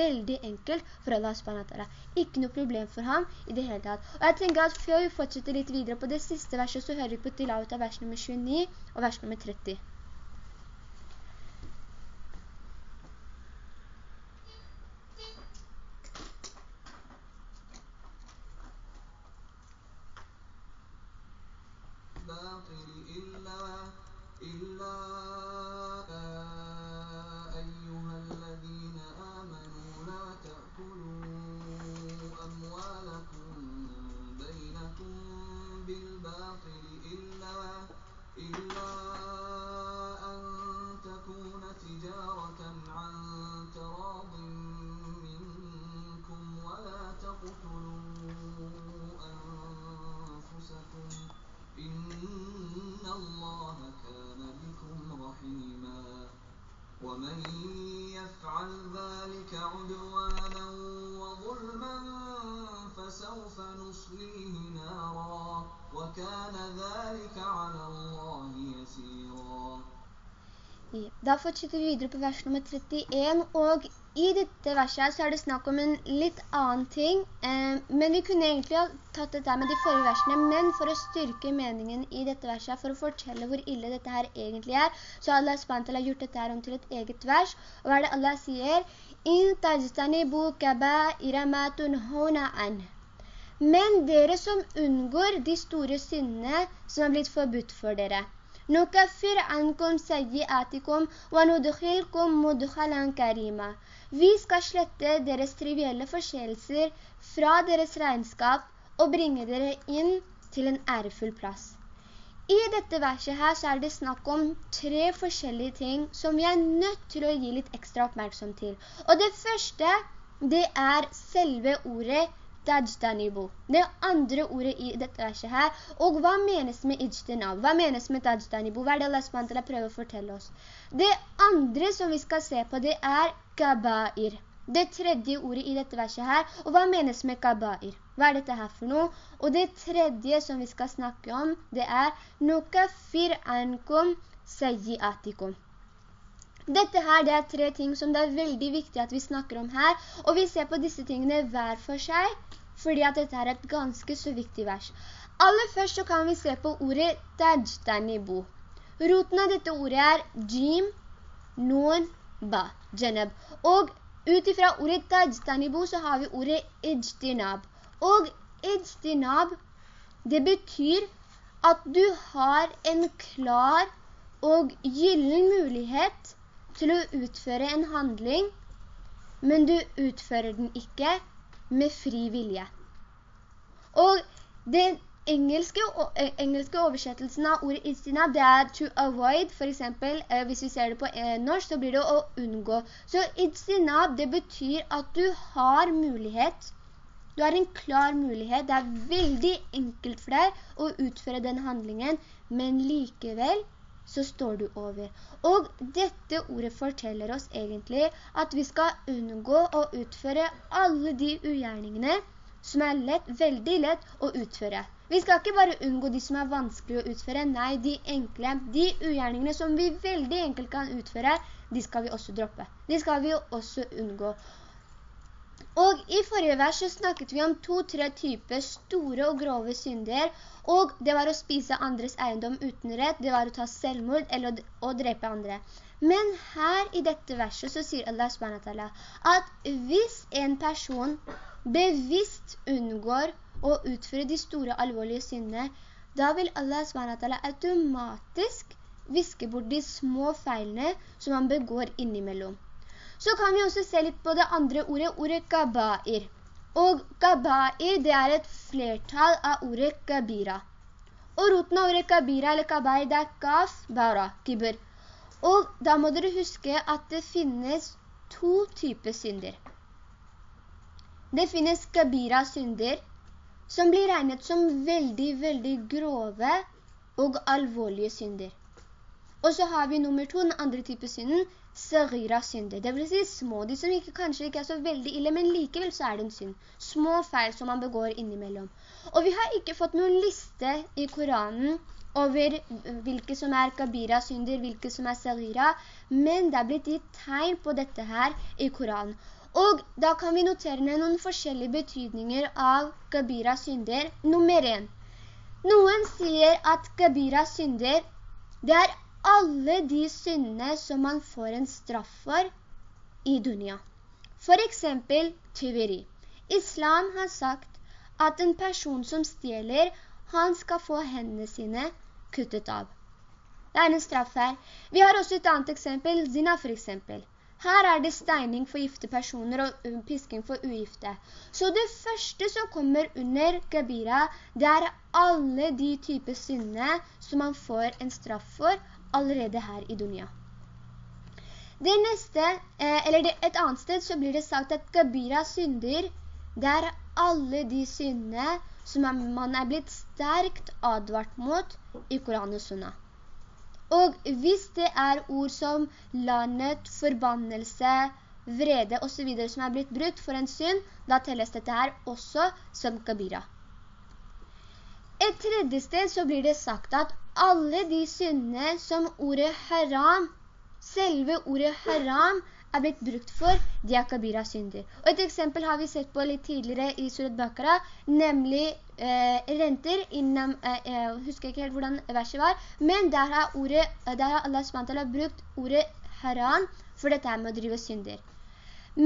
veldig enkelt for Allah subhanahu Ikke noe problem for ham i det hele tatt. Og jeg tenker at før vi fortsetter litt videre på det siste verset, så hører vi på tilavet av vers nummer 29 og vers nummer 30. Da fortsetter vi videre på vers nummer 31, og i dette verset så er det snakk om en litt annen ting, eh, men vi kunne egentlig ha tatt dette med de forrige versene, men for å styrke meningen i dette verset, for å fortelle hvor ille dette her egentlig er, så har Allah SWT gjort dette her om til et eget vers, og hva er det Allah sier? «In tajtanibu kaba'ira ma tunhuna an». Men dere som unngår de store syndene som har blitt forbudt for dere. Nukaffir ankom sayyiatikum wa nudkhilkum mudkhalan karima. Vi skal slette deres trivielle forskjellelser fra deres regnskap og bringe dere inn til en ærefull plass. I dette verset her så er det snakk om tre forskjellige ting som vi er nødt til å gi litt ekstra oppmerksom til. Og det første, det er selve ordet tajtanibu. Det andre ordet i dette verset her. Og hva menes med ijtinab? Hva menes med tajtanibu? Hva er det Allah SWT prøver å fortelle oss? Det andre som vi skal se på, det er kabair. Det tredje ordet i dette verset her. Og hva menes med kabair? Hva er dette her for noe? Og det tredje som vi skal snakke om, det er nukafir ankum sayyiatikum. Dette her, det er tre ting som det er veldig viktig at vi snakker om her, og vi ser på disse tingene hver for seg, fordi at dette er et ganske så viktig vers. Aller først så kan vi se på ordet tajtanibu. Roten av dette ordet er jim, nun, ba, janab. Og utifra ordet tajtanibu så har vi ordet ijtinab. Og ijtinab, det betyr at du har en klar og gyllen mulighet til å utføre en handling, men du utfører den ikke med fri vilje. Og den engelske, eh, engelske oversettelsen av ordet istina, det er to avoid, for eksempel, eh, hvis vi ser det på eh, norsk, så blir det å unngå. Så istina, det betyr at du har mulighet, du har en klar mulighet, det er veldig enkelt for deg å utføre den handlingen, men likevel så står du over. Og dette ordet forteller oss egentlig at vi skal unngå å utføre alle de ugjerningene som er lett, veldig lett å utføre. Vi skal ikke bare unngå de som er vanskelig å utføre, nei, de enkle, de ugjerningene som vi veldig enkelt kan utføre, de skal vi også droppe. De skal vi også unngå. Og i forrige vers så snakket vi om to-tre typer store og grove synder, og det var å spise andres eiendom uten rett, det var å ta selvmord eller å drepe andre. Men her i dette verset så sier Allah SWT at hvis en person bevisst unngår å utføre de store alvorlige syndene, da vil Allah SWT automatisk viske bort de små feilene som han begår innimellom. Så kan vi også se litt på det andre ordet, ordet kabair. Og kabair, det er et flertall av ordet kabira. Og roten av ordet kabira eller kabair, det er kaf, bara, kibber. Og da må dere huske at det finnes to typer synder. Det finnes kabira synder, som blir regnet som veldig, veldig grove og alvorlige synder. Og så har vi nummer to, den andre type synden, sagira synder. Det vil si små, de som ikke, kanskje ikke er så veldig ille, men likevel så er det en synd. Små feil som man begår innimellom. Og vi har ikke fått noen liste i Koranen over hvilke som er kabira synder, hvilke som er sagira, men det er blitt gitt tegn på dette her i Koranen. Og da kan vi notere ned noen forskjellige betydninger av kabira synder. Nummer 1. Noen sier at kabira synder, det er alle de syndene som man får en straff for i dunia. For eksempel tyveri. Islam har sagt at en person som stjeler, han skal få hendene sine kuttet av. Det er en straff her. Vi har også et annet eksempel, zina for eksempel. Her er det steining for gifte personer og pisking for ugifte. Så det første som kommer under Gabira, det er alle de typer syndene som man får en straff for, allerede her i dunia. Det neste, eh, eller et annet sted, så blir det sagt at Kabira synder, det er alle de syndene som man er blitt sterkt advart mot i Koran og Sunna. Og hvis det er ord som landet, forbannelse, vrede og så videre som er blitt brutt for en synd, da telles dette her også som kabira. Et tredje sted så blir det sagt at alle de syndene som ordet haram, selve ordet haram, er blitt brukt for, de er kabira synder. Og et eksempel har vi sett på litt tidligere i Surat Bakara, nemlig eh, renter, innom, eh, jeg husker ikke helt hvordan verset var, men der har, ordet, der har Allah SWT brukt ordet haram for dette med å drive synder.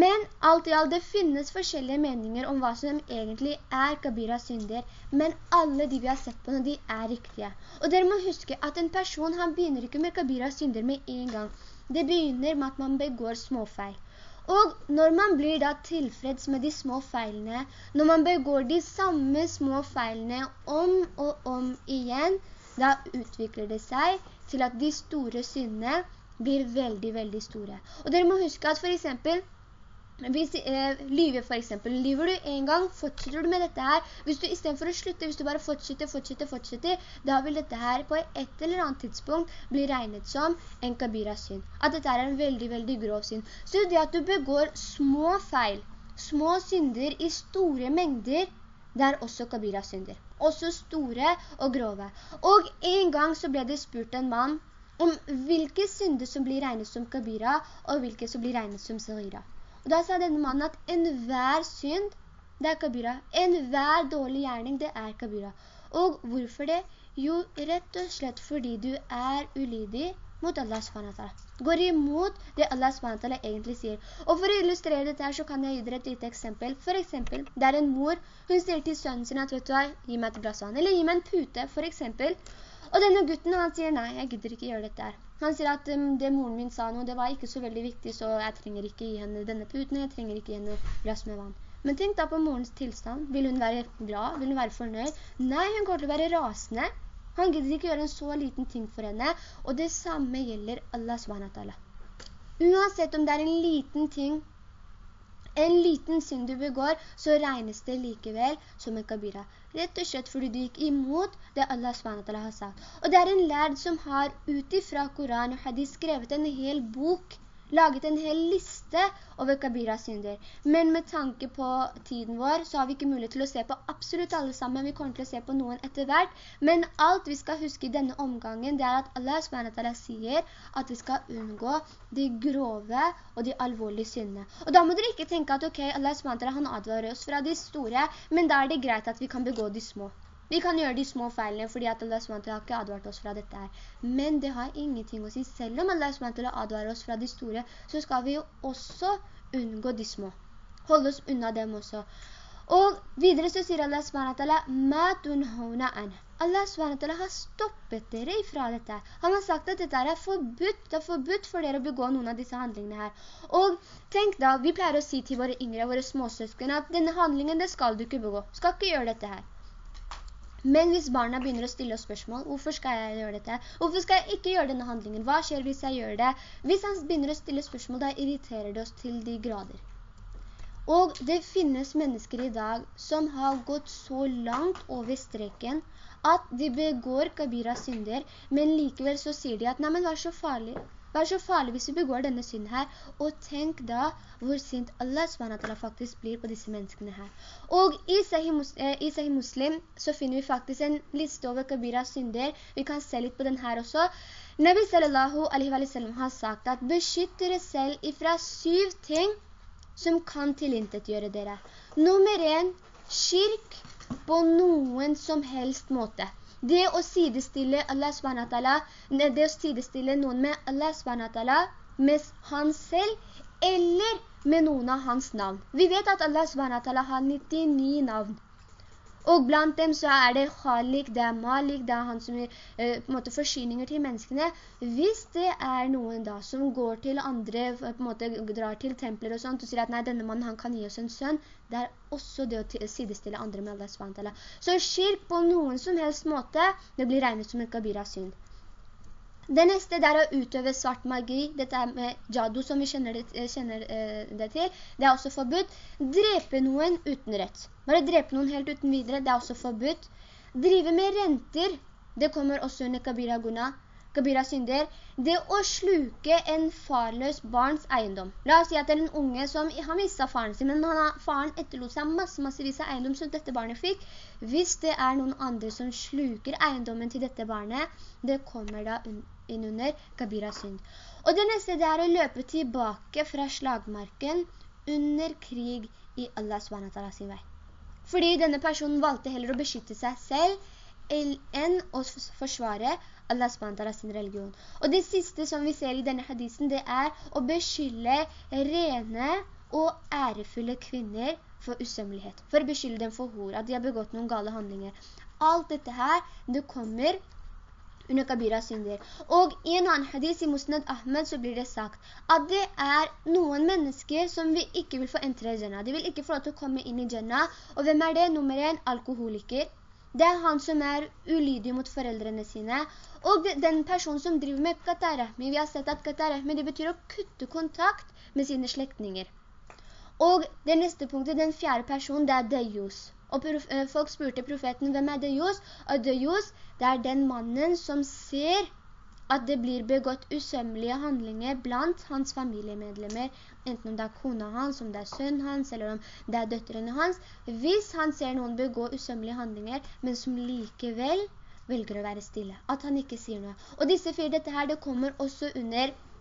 Men alt i alt, det finnes forskjellige meninger om hva som egentlig er Kabiras synder, men alle de vi har sett på nå, de er riktige. Og dere må huske at en person, han begynner ikke med Kabiras synder med en gang. Det begynner med at man begår småfeil. Og når man blir da tilfreds med de små feilene, når man begår de samme små feilene om og om igjen, da utvikler det seg til at de store syndene blir veldig, veldig store. Og dere må huske at for eksempel, hvis, eh, lyver for eksempel, lyver du en gang, fortsetter du med dette her, hvis du i stedet for å slutte, hvis du bare fortsetter, fortsetter, fortsetter, da vil dette her på et eller annet tidspunkt bli regnet som en kabira-synd. At dette er en veldig, veldig grov synd. Så det at du begår små feil, små synder i store mengder, det er også kabira-synder. Også store og grove. Og en gang så ble det spurt en mann om hvilke synder som blir regnet som kabira, og hvilke som blir regnet som sagira. Og da sa denne mannen at enhver synd, det er kabira. Enhver dårlig gjerning, det er kabira. Og hvorfor det? Jo, rett og slett fordi du er ulydig mot Allah SWT. Går imot det Allah SWT egentlig sier. Og for å illustrere dette her, så kan jeg gi dere et lite eksempel. For eksempel, det er en mor, hun sier til sønnen sin at, vet du hva, gi meg et glass vann, eller gi meg en pute, for eksempel. Og denne gutten, han sier, nei, jeg gidder ikke gjøre dette her. Han sier at um, det moren min sa nå, det var ikke så veldig viktig, så jeg trenger ikke gi henne denne puten, jeg trenger ikke gi henne glass med vann. Men tenk da på morens tilstand. Vil hun være glad? Vil hun være fornøyd? Nei, hun går til å være rasende. Han gidder ikke gjøre en så liten ting for henne, og det samme gjelder Allah SWT. Uansett om det er en liten ting, en liten synd du begår, så regnes det likevel som en kabira. Rett og slett fordi du gikk imot det Allah SWT har sagt. Og det er en lærd som har utifra Koran og hadith skrevet en hel bok laget en hel liste over Kabiras synder. Men med tanke på tiden vår, så har vi ikke mulighet til å se på absolutt alle sammen. Vi kommer til å se på noen etter hvert. Men alt vi skal huske i denne omgangen, det er at Allah SWT sier at vi skal unngå de grove og de alvorlige syndene. Og da må dere ikke tenke at ok, Allah SWT han advarer oss fra de store, men da er det greit at vi kan begå de små. Vi kan gjøre de små feilene fordi at Allah SWT har ikke advart oss fra dette her. Men det har ingenting å si. Selv om Allah SWT advarer oss fra de store, så skal vi jo også unngå de små. Holde oss unna dem også. Og videre så sier Allah SWT, «Ma tunhona an». Allah SWT har stoppet dere ifra dette. Han har sagt at dette er forbudt. Det er forbudt for dere å begå noen av disse handlingene her. Og tenk da, vi pleier å si til våre yngre, våre småsøskene, at denne handlingen, det skal du ikke begå. Skal ikke gjøre dette her. Men hvis barna begynner å stille oss spørsmål, hvorfor skal jeg gjøre dette? Hvorfor skal jeg ikke gjøre denne handlingen? Hva skjer hvis jeg gjør det? Hvis han begynner å stille spørsmål, da irriterer det oss til de grader. Og det finnes mennesker i dag som har gått så langt over streken at de begår kabira synder, men likevel så sier de at nei, men hva er så farlig? Er så farlig hvis vi begår denne synden her? Og tenk da hvor sint Allah SWT faktisk blir på disse menneskene her. Og eh, i Sahih Muslim så finner vi faktisk en liste over Kabiras synder. Vi kan se litt på den her også. Nabi sallallahu alaihi wa sallam har sagt at beskytt dere selv ifra syv ting som kan tilintetgjøre dere. Nummer en, kirk på noen som helst måte. Det å sidestille det å sidestille noen med Allah SWT, med han selv, eller med noen av hans navn. Vi vet at Allah SWT har 99 navn. Og blant dem så er det Khalik, det er Malik, det er han som eh, på en måte forsyninger til menneskene. Hvis det er noen da som går til andre, på en måte drar til templer og sånt, og sier at nei, denne mannen han kan gi oss en sønn, det er også det å sidestille andre med Allah SWT. Så skirk på noen som helst måte, det blir regnet som en kabira-synd. Det neste der er å utøve svart magi, dette er med jadu som vi kjenner det, eh, kjenner eh, det, til. Det er også forbudt. Drepe noen uten rett. Bare drepe noen helt uten videre, det er også forbudt. Drive med renter, det kommer også under kabira guna. kabira synder, det å sluke en farløs barns eiendom. La oss si at det er en unge som har mistet faren sin, men har, faren etterlot seg masse, massevis av eiendom som dette barnet fikk. Hvis det er noen andre som sluker eiendommen til dette barnet, det kommer da inn under kabira synd. Og det neste det er å løpe tilbake fra slagmarken under krig i Allah SWT sin vei. Fordi denne personen valgte heller å beskytte seg selv enn å forsvare Allah SWT sin religion. Og det siste som vi ser i denne hadisen, det er å beskylle rene og ærefulle kvinner for usømmelighet. For å beskylle dem for hor, at de har begått noen gale handlinger. Alt dette her, det kommer under kabira synder. Og i en annen hadis i Musnad Ahmed så blir det sagt at det er noen mennesker som vi ikke vil få entre i Jannah. De vil ikke få lov til å komme inn i Jannah. Og hvem er det? Nummer en, alkoholiker. Det er han som er ulydig mot foreldrene sine. Og den personen som driver med katarahmi, vi har sett at katarahmi, det betyr å kutte kontakt med sine slektinger. Og det neste punktet, den fjerde personen, det er Dejus. Og eh, folk spurte profeten, hvem er Dejus? Og Dejus, det er den mannen som ser at det blir begått usømmelige handlinger blant hans familiemedlemmer, enten om det er kona hans, om det er sønn hans, eller om det er døtrene hans. Hvis han ser noen begå usømmelige handlinger, men som likevel velger å være stille, at han ikke sier noe. Og disse fire, dette her, det kommer også under Eh,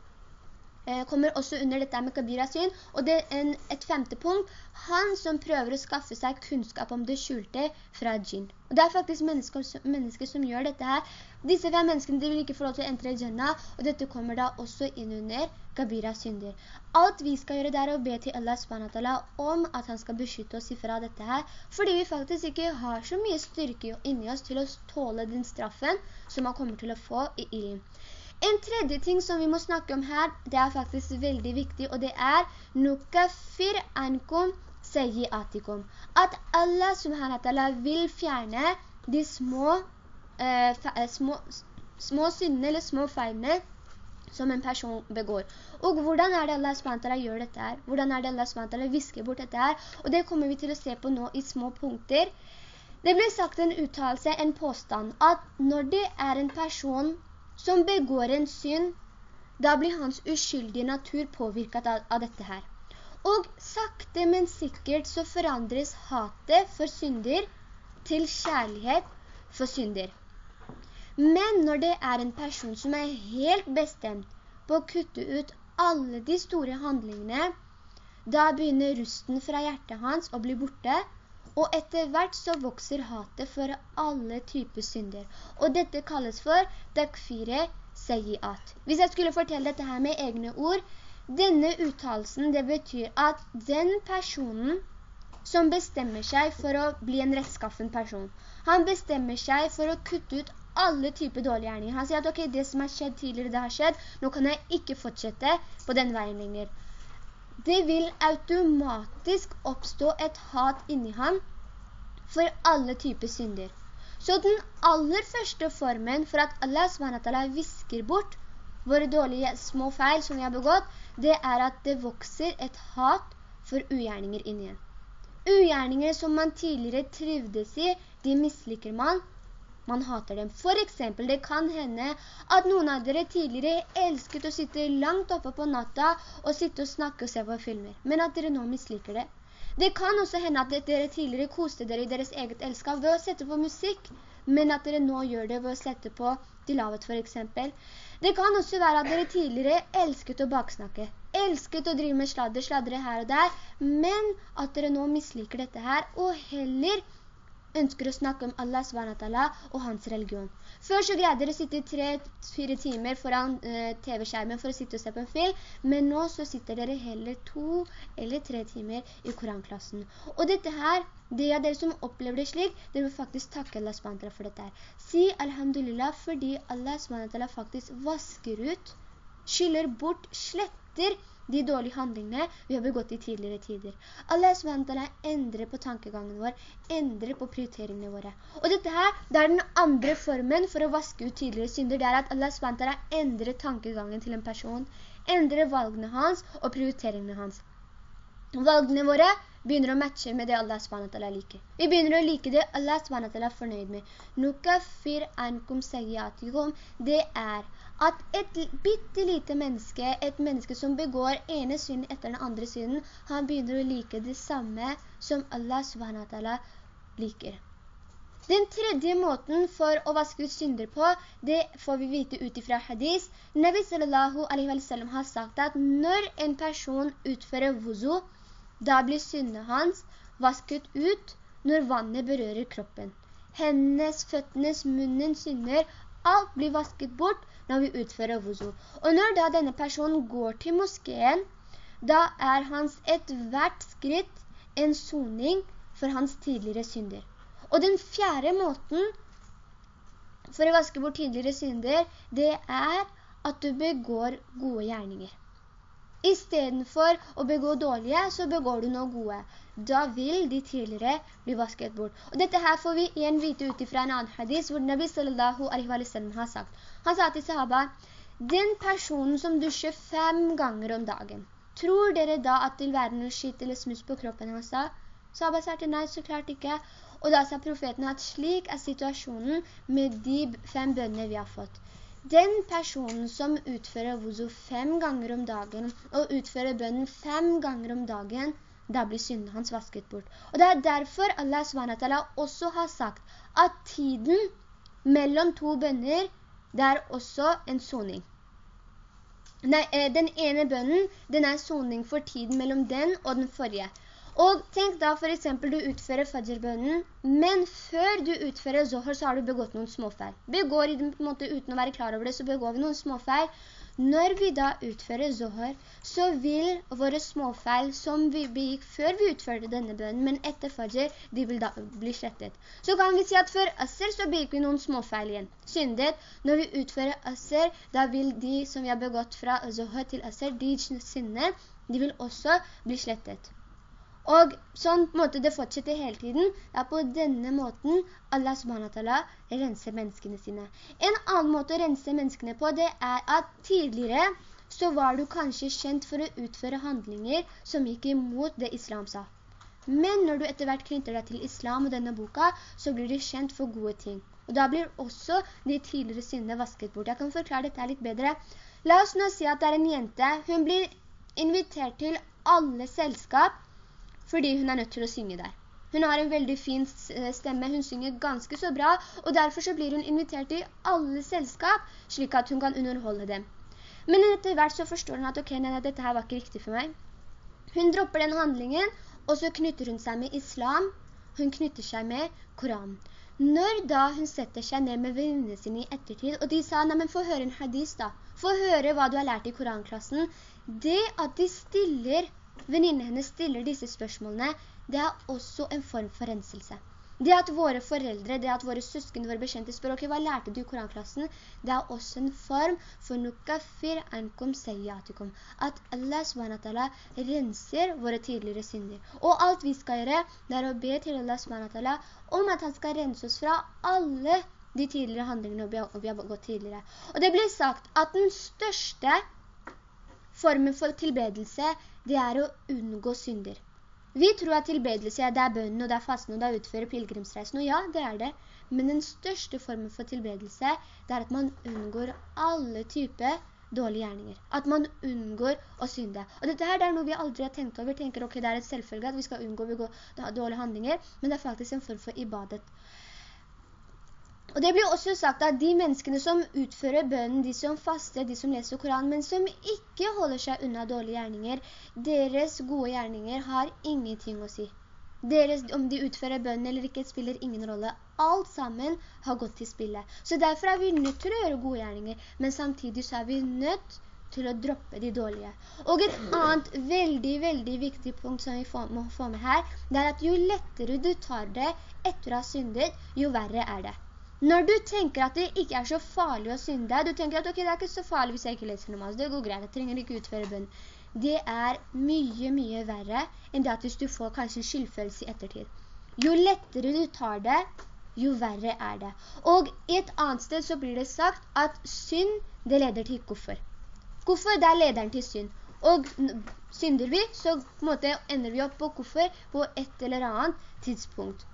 kommer også under dette med Kabiras syn, og det er et femte punkt, han som prøver å skaffe seg kunnskap om det skjulte fra djinn. Og det er faktisk mennesker, mennesker som gjør dette her. Disse fem menneskene de vil ikke få lov til å entre Jannah, og dette kommer da også inn under Kabiras synder. Alt vi skal gjøre der er å be til Allah SWT om at han skal beskytte oss ifra dette her, fordi vi faktisk ikke har så mye styrke inni oss til å tåle den straffen som man kommer til å få i ilm. En tredje ting som vi må snakke om her, det er faktisk veldig viktig, og det er «Nukafir ankum sayyiatikum». At Allah subhanahu vil fjerne de små, eh, eh, små, små syndene eller små feilene som en person begår. Og hvordan er det Allah SWT gjør dette her? Hvordan er det Allah SWT visker bort dette her? Og det kommer vi til å se på nå i små punkter. Det blir sagt en uttalelse, en påstand, at når det er en person som begår en synd, da blir hans uskyldige natur påvirket av, av dette her. Og sakte, men sikkert så forandres hatet for synder til kjærlighet for synder. Men når det er en person som er helt bestemt på å kutte ut alle de store handlingene, da begynner rusten fra hjertet hans å bli borte, og etter hvert så vokser hatet for alle typer synder. Og dette kalles for takfire sejiat. Hvis jeg skulle fortelle dette her med egne ord, denne uttalelsen det betyr at den personen som bestemmer seg for å bli en rettskaffen person, han bestemmer seg for å kutte ut alle typer dårlige gjerninger. Han sier at ok, det som har skjedd tidligere, det har skjedd, nå kan jeg ikke fortsette på den veien lenger det vil automatisk oppstå et hat inni han for alle typer synder. Så den aller første formen for at Allah SWT visker bort våre dårlige små feil som vi har begått, det er at det vokser et hat for ugjerninger inni. Ugjerninger som man tidligere trivdes i, de misliker man, man hater dem. For eksempel, det kan hende at noen av dere tidligere elsket å sitte langt oppe på natta og sitte og snakke og se på filmer, men at dere nå misliker det. Det kan også hende at dere tidligere koste dere i deres eget elskap ved å sette på musikk, men at dere nå gjør det ved å sette på tilavet for eksempel. Det kan også være at dere tidligere elsket å baksnakke, elsket å drive med sladder, sladder her og der, men at dere nå misliker dette her, og heller ønsker å snakke om Allah SWT og hans religion. Før så greide dere å sitte tre-fire timer foran uh, TV-skjermen for å sitte og se på en film, men nå så sitter dere heller to eller tre timer i koranklassen. Og dette her, det er dere som opplever det slik, dere vil faktisk takke Allah SWT for dette her. Si alhamdulillah fordi Allah SWT faktisk vasker ut, skyller bort, sletter de dårlige handlingene vi har begått i tidligere tider. Allah SWT endrer på tankegangen vår, endrer på prioriteringene våre. Og dette her, det er den andre formen for å vaske ut tidligere synder, det er at Allah SWT endrer tankegangen til en person, endrer valgene hans og prioriteringene hans. Valgene våre, begynner å matche med det Allah SWT liker. Vi begynner å like det Allah SWT er fornøyd med. Nukafir ankum sayyatikum, det er at et bittelite menneske, et menneske som begår ene synd etter den andre synden, han begynner å like det samme som Allah SWT liker. Den tredje måten for å vaske ut synder på, det får vi vite ut fra hadis. Nabi sallallahu alaihi wa sallam har sagt at når en person utfører wuzu, da blir syndene hans vasket ut når vannet berører kroppen. Hennes, føttenes, munnen, synder, alt blir vasket bort når vi utfører wuzu. Og når da denne personen går til moskeen, da er hans et hvert skritt en soning for hans tidligere synder. Og den fjerde måten for å vaske bort tidligere synder, det er at du begår gode gjerninger. I stedet for å begå dårlige, så begår du noe gode. Da vil de tidligere bli vasket bort. Og dette her får vi igjen vite ut fra en annen hadis, hvor Nabi sallallahu alaihi wa sallam har sagt. Han sa til sahaba, den personen som dusjer fem ganger om dagen, tror dere da at det vil være noe skitt eller smuss på kroppen hans da? Sahaba sa til nei, så klart ikke. Og da sa profeten at slik er situasjonen med de fem bønnene vi har fått. Den personen som utfører wuzu fem ganger om dagen, og utfører bønnen fem ganger om dagen, da blir synden hans vasket bort. Og det er derfor Allah SWT også har sagt at tiden mellom to bønner, det er også en soning. Nei, eh, den ene bønnen, den er soning for tiden mellom den og den forrige. Og tenk da for eksempel du utfører fajr-bønnen, men før du utfører zohar så har du begått noen småfeil. Begår i den måte uten å være klar over det, så begår vi noen småfeil. Når vi da utfører zohar, så vil våre småfeil som vi begikk før vi utførte denne bønnen, men etter fajr, de vil da bli slettet. Så kan vi si at før asser så begikk vi noen småfeil igjen. Syndet, når vi utfører asser, da vil de som vi har begått fra zohar til asser, de sinne, de vil også bli slettet. Og sånn måte det fortsetter hele tiden, det er på denne måten Allah subhanahu renser menneskene sine. En annen måte å rense menneskene på, det er at tidligere så var du kanskje kjent for å utføre handlinger som gikk imot det islam sa. Men når du etter hvert knytter deg til islam og denne boka, så blir du kjent for gode ting. Og da blir også de tidligere syndene vasket bort. Jeg kan forklare dette litt bedre. La oss nå si at det er en jente. Hun blir invitert til alle selskap fordi hun er nødt til å synge der. Hun har en veldig fin eh, stemme, hun synger ganske så bra, og derfor så blir hun invitert i alle selskap, slik at hun kan underholde dem. Men etter hvert så forstår hun at ok, nei, dette her var ikke riktig for meg. Hun dropper den handlingen, og så knytter hun seg med islam, hun knytter seg med Koran. Når da hun setter seg ned med venninne sine i ettertid, og de sa, nei, men få høre en hadis da, få høre hva du har lært i koranklassen, det at de stiller venninne hennes stiller disse spørsmålene, det er også en form for renselse. Det at våre foreldre, det at våre søsken, våre bekjente spør, ok, hva lærte du i koranklassen? Det er også en form for nukafir ankum sayyatikum. At Allah SWT renser våre tidligere synder. Og alt vi skal gjøre, det er å be til Allah SWT om at han skal rense oss fra alle de tidligere handlingene vi har gått tidligere. Og det blir sagt at den største formen for tilbedelse, det er å unngå synder. Vi tror at tilbedelse er det er bønnen, og det er fasten, og det er utføre pilgrimsreisen, og ja, det er det. Men den største formen for tilbedelse, det er at man unngår alle typer dårlige gjerninger. At man unngår å synde. Og dette her det er noe vi aldri har tenkt over. Vi tenker, ok, det er et selvfølge at vi skal unngå å begå dårlige handlinger, men det er faktisk en form for ibadet. Og det blir også sagt at de menneskene som utfører bønnen, de som faster, de som leser Koran, men som ikke holder seg unna dårlige gjerninger, deres gode gjerninger har ingenting å si. Deres, om de utfører bønnen eller ikke, spiller ingen rolle. Alt sammen har gått til spillet. Så derfor er vi nødt til å gjøre gode gjerninger, men samtidig så er vi nødt til å droppe de dårlige. Og et annet veldig, veldig viktig punkt som vi må få med her, det er at jo lettere du tar det etter å ha syndet, jo verre er det. Når du tenker at det ikke er så farlig å synde, du tenker at ok, det er ikke så farlig hvis jeg ikke leser namaz, det går greit, jeg trenger ikke utføre bønn. Det er mye, mye verre enn det at hvis du får kanskje en skyldfølelse i ettertid. Jo lettere du tar det, jo verre er det. Og et annet sted så blir det sagt at synd, det leder til koffer. Koffer, det er lederen til synd. Og synder vi, så ender vi opp på koffer på et eller annet tidspunkt.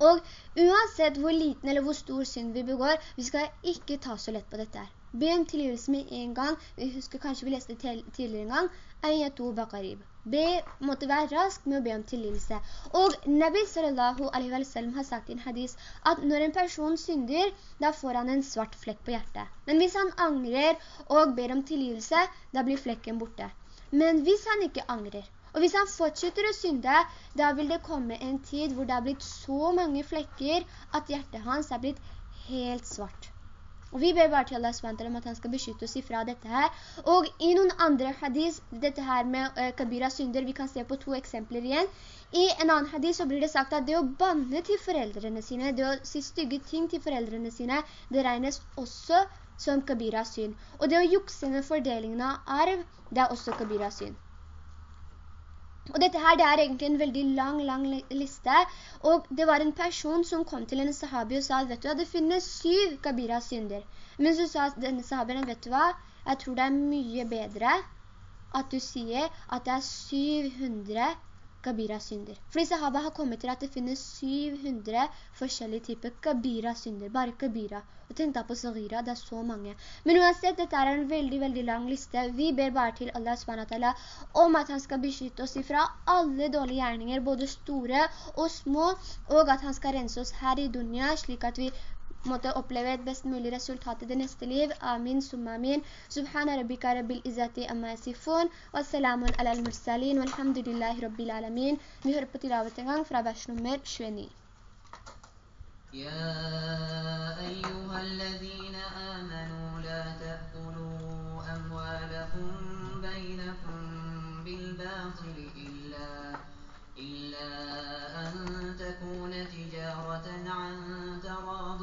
Og uansett hvor liten eller hvor stor synd vi begår, vi skal ikke ta så lett på dette her. Be om tilgivelse med en gang. Vi husker kanskje vi leste tidligere en gang. Ayatu Bakarib. Be, måtte være rask med å be om tilgivelse. Og Nabi sallallahu alaihi wa sallam har sagt i en hadis at når en person synder, da får han en svart flekk på hjertet. Men hvis han angrer og ber om tilgivelse, da blir flekken borte. Men hvis han ikke angrer, og hvis han fortsetter å synde, da vil det komme en tid hvor det har blitt så mange flekker at hjertet hans er blitt helt svart. Og vi ber bare til Allah SWT om at han skal beskytte oss ifra dette her. Og i noen andre hadis, dette her med uh, kabira synder, vi kan se på to eksempler igjen. I en annen hadis så blir det sagt at det å banne til foreldrene sine, det å si stygge ting til foreldrene sine, det regnes også som kabira synd. Og det å jukse fordelingen av arv, det er også kabira syn. Og dette her, det er egentlig en veldig lang, lang liste. Og det var en person som kom til en sahabi og sa, vet du hva, det finnes syv kabira synder. Men så sa denne sahabien, vet du hva, jeg tror det er mye bedre at du sier at det er 700 kabira-synder. Fordi sahaba har kommet til at det finnes 700 forskjellige typer kabira-synder, bare kabira. Og tenk på sagira, det er så mange. Men uansett, dette er en veldig, veldig lang liste. Vi ber bare til Allah SWT om at han skal beskytte oss ifra alle dårlige gjerninger, både store og små, og at han skal rense oss her i dunya, slik at vi متقبلات باسم لرسول تعطيدن استليف آمين. ثم آمين. سبحان ربك رب العزة أما يصفون. rabbil alamin. Vi hører på tilavet en gang fra vers nummer 29. يا أيها الذين آمنوا لا تأكلوا أموالكم بينكم بالباطل إلا, إلا أن تكون تجارة عن تراضٍ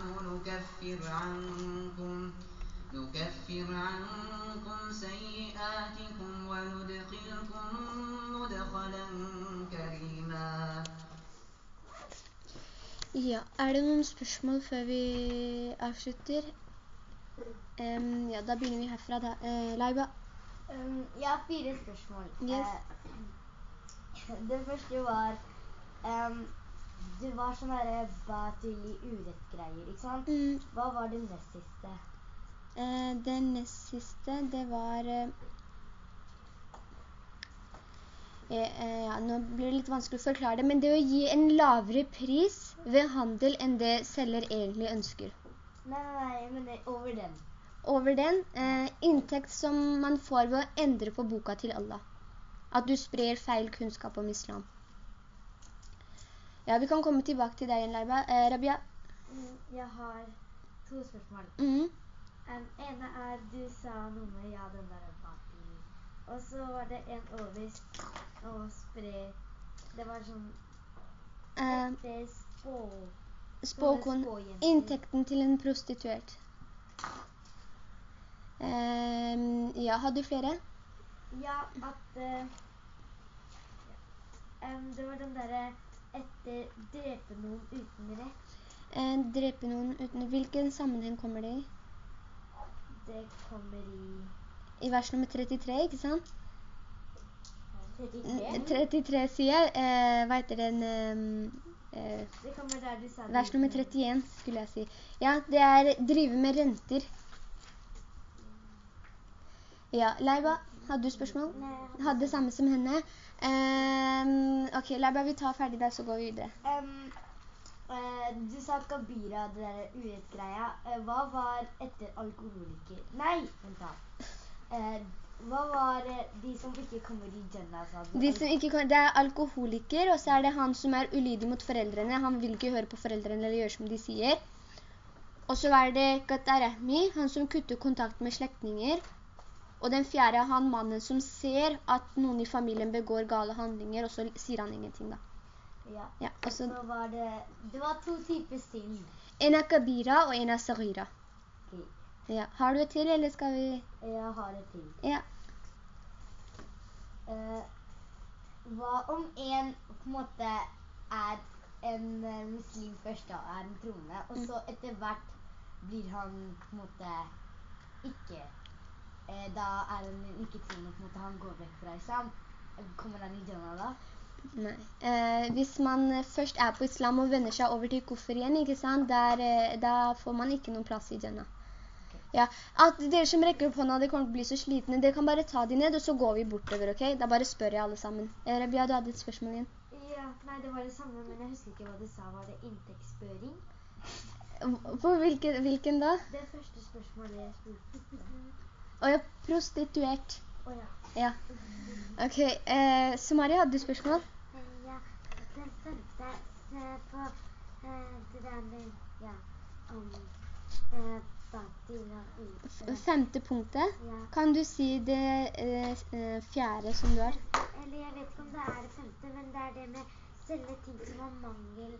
نكفر عنكم نكفر عنكم سيئاتكم وندخلكم مدخلا كريما Ja, er det noen spørsmål før vi avslutter? Um, ja, da begynner vi herfra da. Uh, Laiba? Um, jeg har fire spørsmål. Yes. Uh, <clears throat> det første var um, det var sånn derre batil i urett-greier, ikke sant? Mm. Hva var det nest siste? Eh, det nest siste, det var... ja, nå blir det litt vanskelig å forklare det, men det å gi en lavere pris ved handel enn det selger egentlig ønsker. Nei, nei, men det, over den. Over den, eh, inntekt som man får ved å endre på boka til Allah. At du sprer feil kunnskap om islam. Ja, vi kan komme tilbake til deg igjen, Larba. Eh, Rabia? Mm, Jeg har to spørsmål. Mm. En ene er, du sa noe med, ja, den der batil. Og så var det en overvist å spre, det var sånn, etter det spå, spåkon, inntekten til en prostituert. Um, ja, har du flere? Ja, at Uh, um, det var den derre etter drepe noen uten rett. Eh, drepe noen uten... Hvilken sammenheng kommer det i? Det kommer i I vers nummer 33, ikke sant? 33. 33 sier, eh, hva heter den, eh, eh, Det kommer der du sa det. vers nummer 31 skulle jeg si. Ja, det er drive med renter. Ja, Leiba, hadde du spørsmål? Nei, Hadde det samme som henne. Um, ok, Leiba, vi ta ferdig der, så går vi videre. Um, uh, du sa Kabira, det der urettgreia. Uh, hva var etter alkoholiker? Nei, vent da. Uh, hva var eh, de som ikke kommer i Jannah, sa du? De som ikke kommer, det er alkoholiker, og så er det han som er ulydig mot foreldrene. Han vil ikke høre på foreldrene eller gjøre som de sier. Og så er det Qatarahmi, han som kutter kontakt med slektninger. Og den fjerde er han mannen som ser at noen i familien begår gale handlinger, og så sier han ingenting da. Ja. Ja, og så var det, det var to typer synd. en er kabira og en er sagira. Okay. Ja, har du et til, eller skal vi... Jeg har et til. Ja. Uh, hva om en på en måte er en eh, muslim først da, er en troende, og Mm. så etter hvert blir han på en måte ikke, eh, da er han ikke troende, på en måte han går vekk fra islam. Kommer han i Jannah da? Nei. Eh, hvis man eh, først er på islam og vender seg over til kuffer igjen, ikke sant? Der, eh, da får man ikke noen plass i Jannah. Ja, at dere som rekker opp hånda, det kommer til å bli så slitne. Dere kan bare ta de ned, og så går vi bortover, ok? Da bare spør jeg alle sammen. Eh, Rabia, du hadde et spørsmål igjen. Ja, nei, det var det samme, men jeg husker ikke hva du sa. Var det inntektsspøring? På hvilken, hvilken da? Det første spørsmålet jeg spurte. Å ja, prostituert. Åja. ja. Ja. Ok, eh, Sumari, hadde du spørsmål? Ja, den femte eh, på eh, det der med, ja, om eh, Batina i Femte punktet. Ja. Kan du si det eh, eh, fjerde som du har? Eller jeg vet ikke om det er det femte, men det er det med selve ting som har mangel.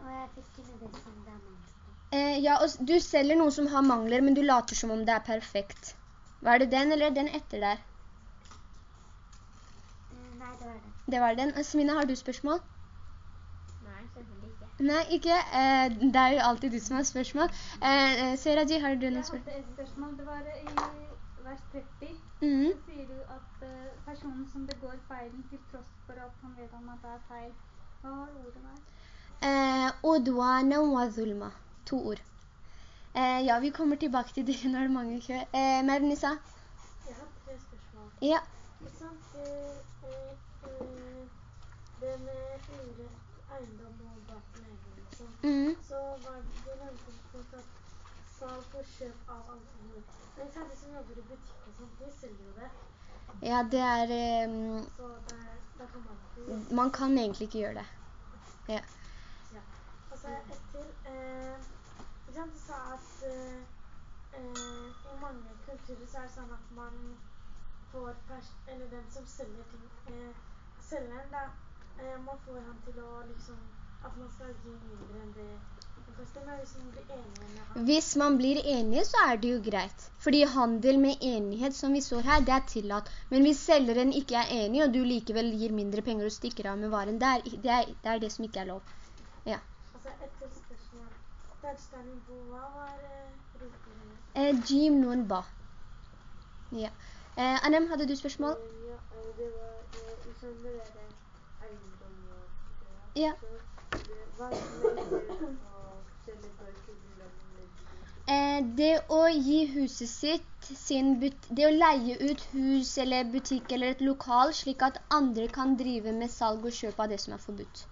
Og jeg fikk ikke med det som det er mangel. Eh, ja, og du selger noe som har mangler, men du later som om det er perfekt. Var det den, eller den etter der? Eh, nei, det var den. Det var den. Smina, har du spørsmål? Nei, selvfølgelig ikke. Nei, ikke. Eh, det er jo alltid du som har spørsmål. Eh, eh, Seraji, har du noen spørsmål? Jeg hadde et spørsmål. Det var i vers 30. Mhm. Så sier du at eh, personen som begår feilen til tross for at han vet om at det er feil. Hva var ordet der? Eh, Odwana wa zulma. To ord. Eh, ja, vi kommer tilbake til dere <laughs> når det er mange kø. Eh, Mernisa? Jeg har tre spørsmål. Ja. Ikke sant? Det med urett eiendom og baten egen, liksom. mm. Så var det, først at salg og kjøp av alkohol. Men så er som jobber i butikk og sånt, de selger jo det. Ja, det er... Eh, Så det, da kan man ikke man kan egentlig ikke gjøre det. Ja. Ja. Og så et til. Eh, ikke sant, sa at eh, i mange kulturer så er det sånn at man får eller den som selger ting, eh, selgeren da, eh, man får han til å liksom, at man skal gi mindre enn det hvis man blir enige han, så er det jo greit. Fordi handel med enighet, som vi står her, det er tillatt. Men hvis selgeren ikke er enig, og du likevel gir mindre penger og stikker av med varen, det er det, er, det, er det som ikke er lov. Ja. altså Dagstanning på hva var eh. Eh, Jim Nun Ba. Ja. Eh, Anem, hadde du spørsmål? Ja, det var i det der eiendom og Ja. Hva Eh, det å gi huset sitt, det å leie ut hus eller butikk eller et lokal, slik at andre kan drive med salg og kjøp av det som er forbudt.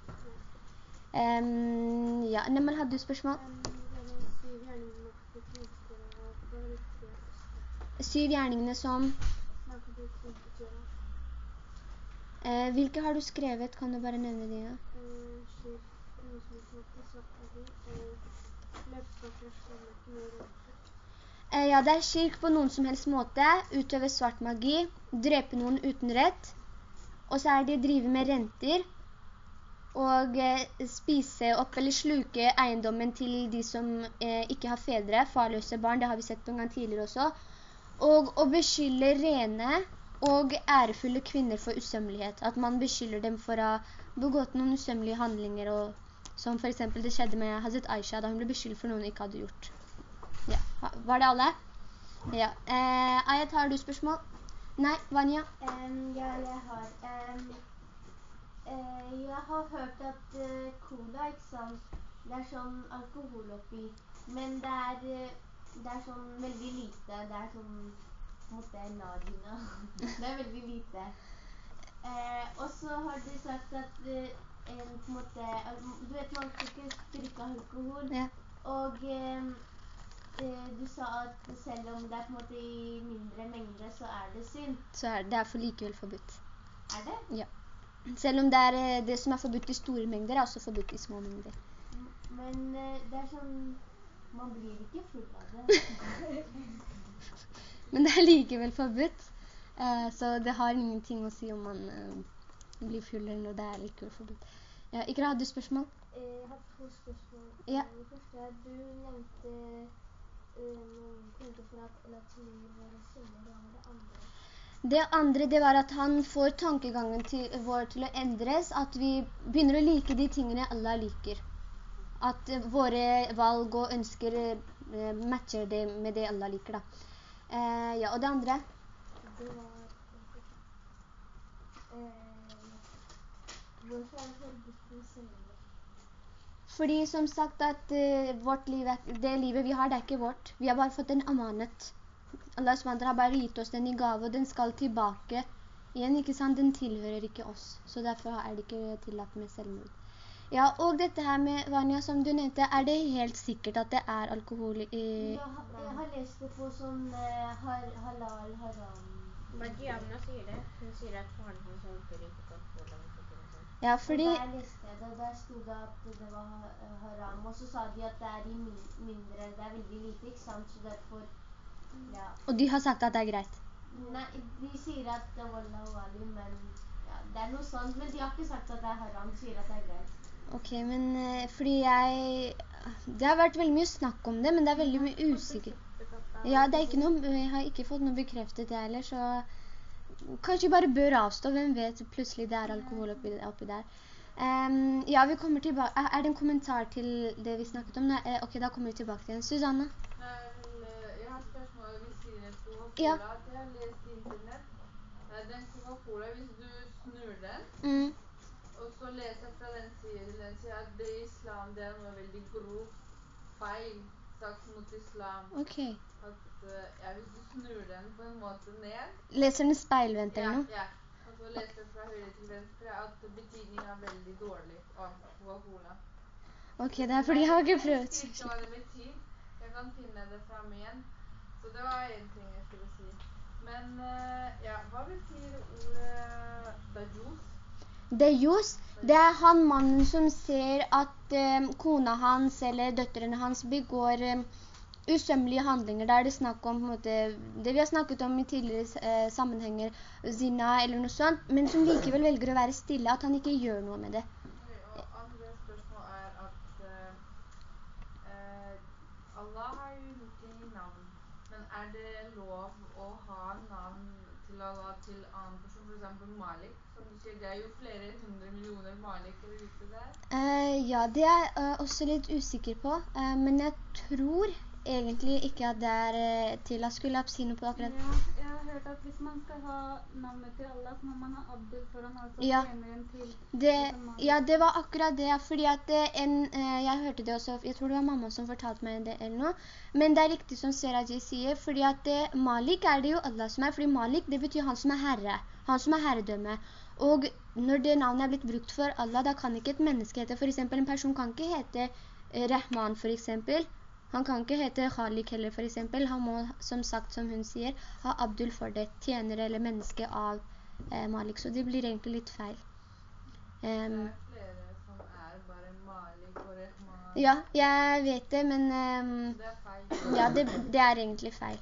Em, ja, Nemel, hadde du spørsmål? Syv gjerningene som... Uh, hvilke har du skrevet? Kan du bare nevne de? Ja? Uh, ja, det er kirk på noen som helst måte, utøve svart magi, drepe noen uten rett, og så er det å drive med renter, og eh, spise opp eller sluke eiendommen til de som eh, ikke har fedre, farløse barn, det har vi sett på en gang tidligere også, og å beskylde rene og ærefulle kvinner for usømmelighet, at man beskylder dem for å ha begått noen usømmelige handlinger, og som for eksempel det skjedde med Hazret Aisha, da hun ble beskyldt for noe hun ikke hadde gjort. Ja, var det alle? Ja. Eh, Ayat, har du spørsmål? Nei, Vanya? ja, jeg har. eh, jeg har hørt at uh, cola, ikke sant, det er sånn alkohol oppi, men det er, uh, det er sånn veldig lite, det er sånn, på en måte, nagina. det er veldig lite. Uh, og så har du sagt at en, på en måte, du vet man skal ikke drikke alkohol, Ja. og du sa at selv om det er på en måte i mindre mengder, så er det synd. Så er det, det er for likevel forbudt. Er det? Ja. Selv om det, er, eh, det som er forbudt i store mengder, er også forbudt i små mengder. Men eh, det er sånn Man blir ikke full av det. <laughs> Men det er likevel forbudt. Eh, så det har ingenting å si om man blir full eller noe. Det er likevel forbudt. Ja, Ikra, hadde du spørsmål? Jeg har to spørsmål. Ja. Du nevnte noen punkter for at la var hva var det andre? Det andre det var at han får tankegangen til, vår til å endres, at vi begynner å like de tingene Allah liker. At våre valg og ønsker eh, matcher det med det Allah liker da. Eh, ja, og det andre? Det var eh, Hvorfor er det forbudt med selvmord? Fordi som sagt at uh, vårt liv, det livet vi har, det er ikke vårt. Vi har bare fått en amanet. Allah SWT har bare gitt oss den i gave, og den skal tilbake igjen, ikke sant? Den tilhører ikke oss. Så derfor er det ikke tillatt med selvmord. Ja, og dette her med Vanya, som du nevnte, er det helt sikkert at det er alkohol i... Har- jeg har lest det på sånn eh, halal, haram. Madiamna sier det. Hun sier at faren hans har ikke alkohol. Ja, Og fordi... Der leste jeg det, der stod det at det var eh, haram, og så sa de at det er i mindre, det er veldig lite, ikke sant? Så derfor, ja. Og de har sagt at det er greit. Nei, de sier at det var lawali, men ja, det er noe sånt, men de har ikke sagt at det er haram, de sier at det er greit. Ok, men eh, fordi jeg... Det har vært veldig mye snakk om det, men det er veldig mye usikker. Ja, det er ikke noe... Jeg har ikke fått noe bekreftet det heller, så... Kanskje bare bør avstå, hvem vet, plutselig det er alkohol oppi, oppi der. Um, ja, vi kommer tilbake... Er er det en kommentar til det vi snakket om? Nei, eh, ok, da kommer vi tilbake til den. Susanne? Nei, vel, eh, Jeg har et spørsmål hvis sier Coca-Cola. Ja. Den Coca-Cola, hvis du snur den, Mm. og så leser fra den siden, den siden at det islam det er noe veldig grov feil sagt mot islam. Ok. At eh, ja, hvis du snur den på en måte ned, Leser den speilvendt eller noe? ja. Og så leser fra høyre til venstre at betydningen er veldig dårlig av Coca-Cola. Ok, det er fordi jeg har ikke Jeg prøvd. ikke hva det betyr. Jeg kan finne det frem igjen. Så det var en ting jeg skulle si. Men eh, ja, hva betyr ordet dajus? Dajus, det er han mannen som ser at eh, kona hans eller døtrene hans begår eh, usømmelige handlinger. Da er det snakk om måte, det vi har snakket om i tidligere eh, sammenhenger, zina eller noe sånt, men som likevel velger å være stille, at han ikke gjør noe med det. Og andre spørsmål er at eh, eh, Allah har jo ulike navn. Men er det lov å ha navn til til annen person, eksempel Malik? Som du sier, det er jo flere hundre millioner Malikere ute der. Eh, ja, det er jeg også litt usikker på, eh, men jeg tror egentlig ikke at det er eh, til at skulle si noe på akkurat. Ja, jeg har hørt at hvis man skal ha navnet til Allah, så må man ha Abdul foran, altså Ja. til Det, ja, det var akkurat det, fordi at det en, eh, jeg hørte det også, jeg tror det var mamma som fortalte meg det eller noe, men det er riktig som Seraji sier, fordi at det, Malik er det jo Allah som er, fordi Malik det betyr han som er herre, han som er herredømme, og når det navnet er blitt brukt for Allah, da kan ikke et menneske hete, for eksempel en person kan ikke hete eh, Rahman for eksempel, han kan ikke hete Khalik heller for eksempel, han må som sagt som hun sier, ha Abdul for det, tjener eller menneske av eh, Malik, så det blir egentlig litt feil. Rehman. ja, jeg vet det, men um, Det er feil. ja, det, det er egentlig feil.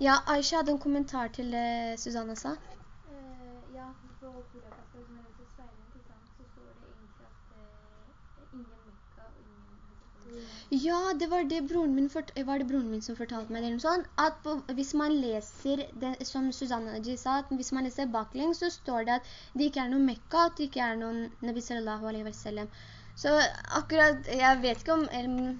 Ja, Aisha hadde en kommentar til det Susanne sa. Eh, ja, på Korakasta som er til Sveinen, ikke sant, så står det egentlig at eh, ingen Mekka og ingen Ja, det var det broren min, fort, var det broren min som fortalte meg eller noe sånt, at på, hvis man leser, det, som Susanne G sa, at hvis man leser baklengs, så står det at det ikke er noen Mekka, at det ikke er noen Nabi sallallahu alaihi wa sallam. Så akkurat, jeg vet ikke om, eller,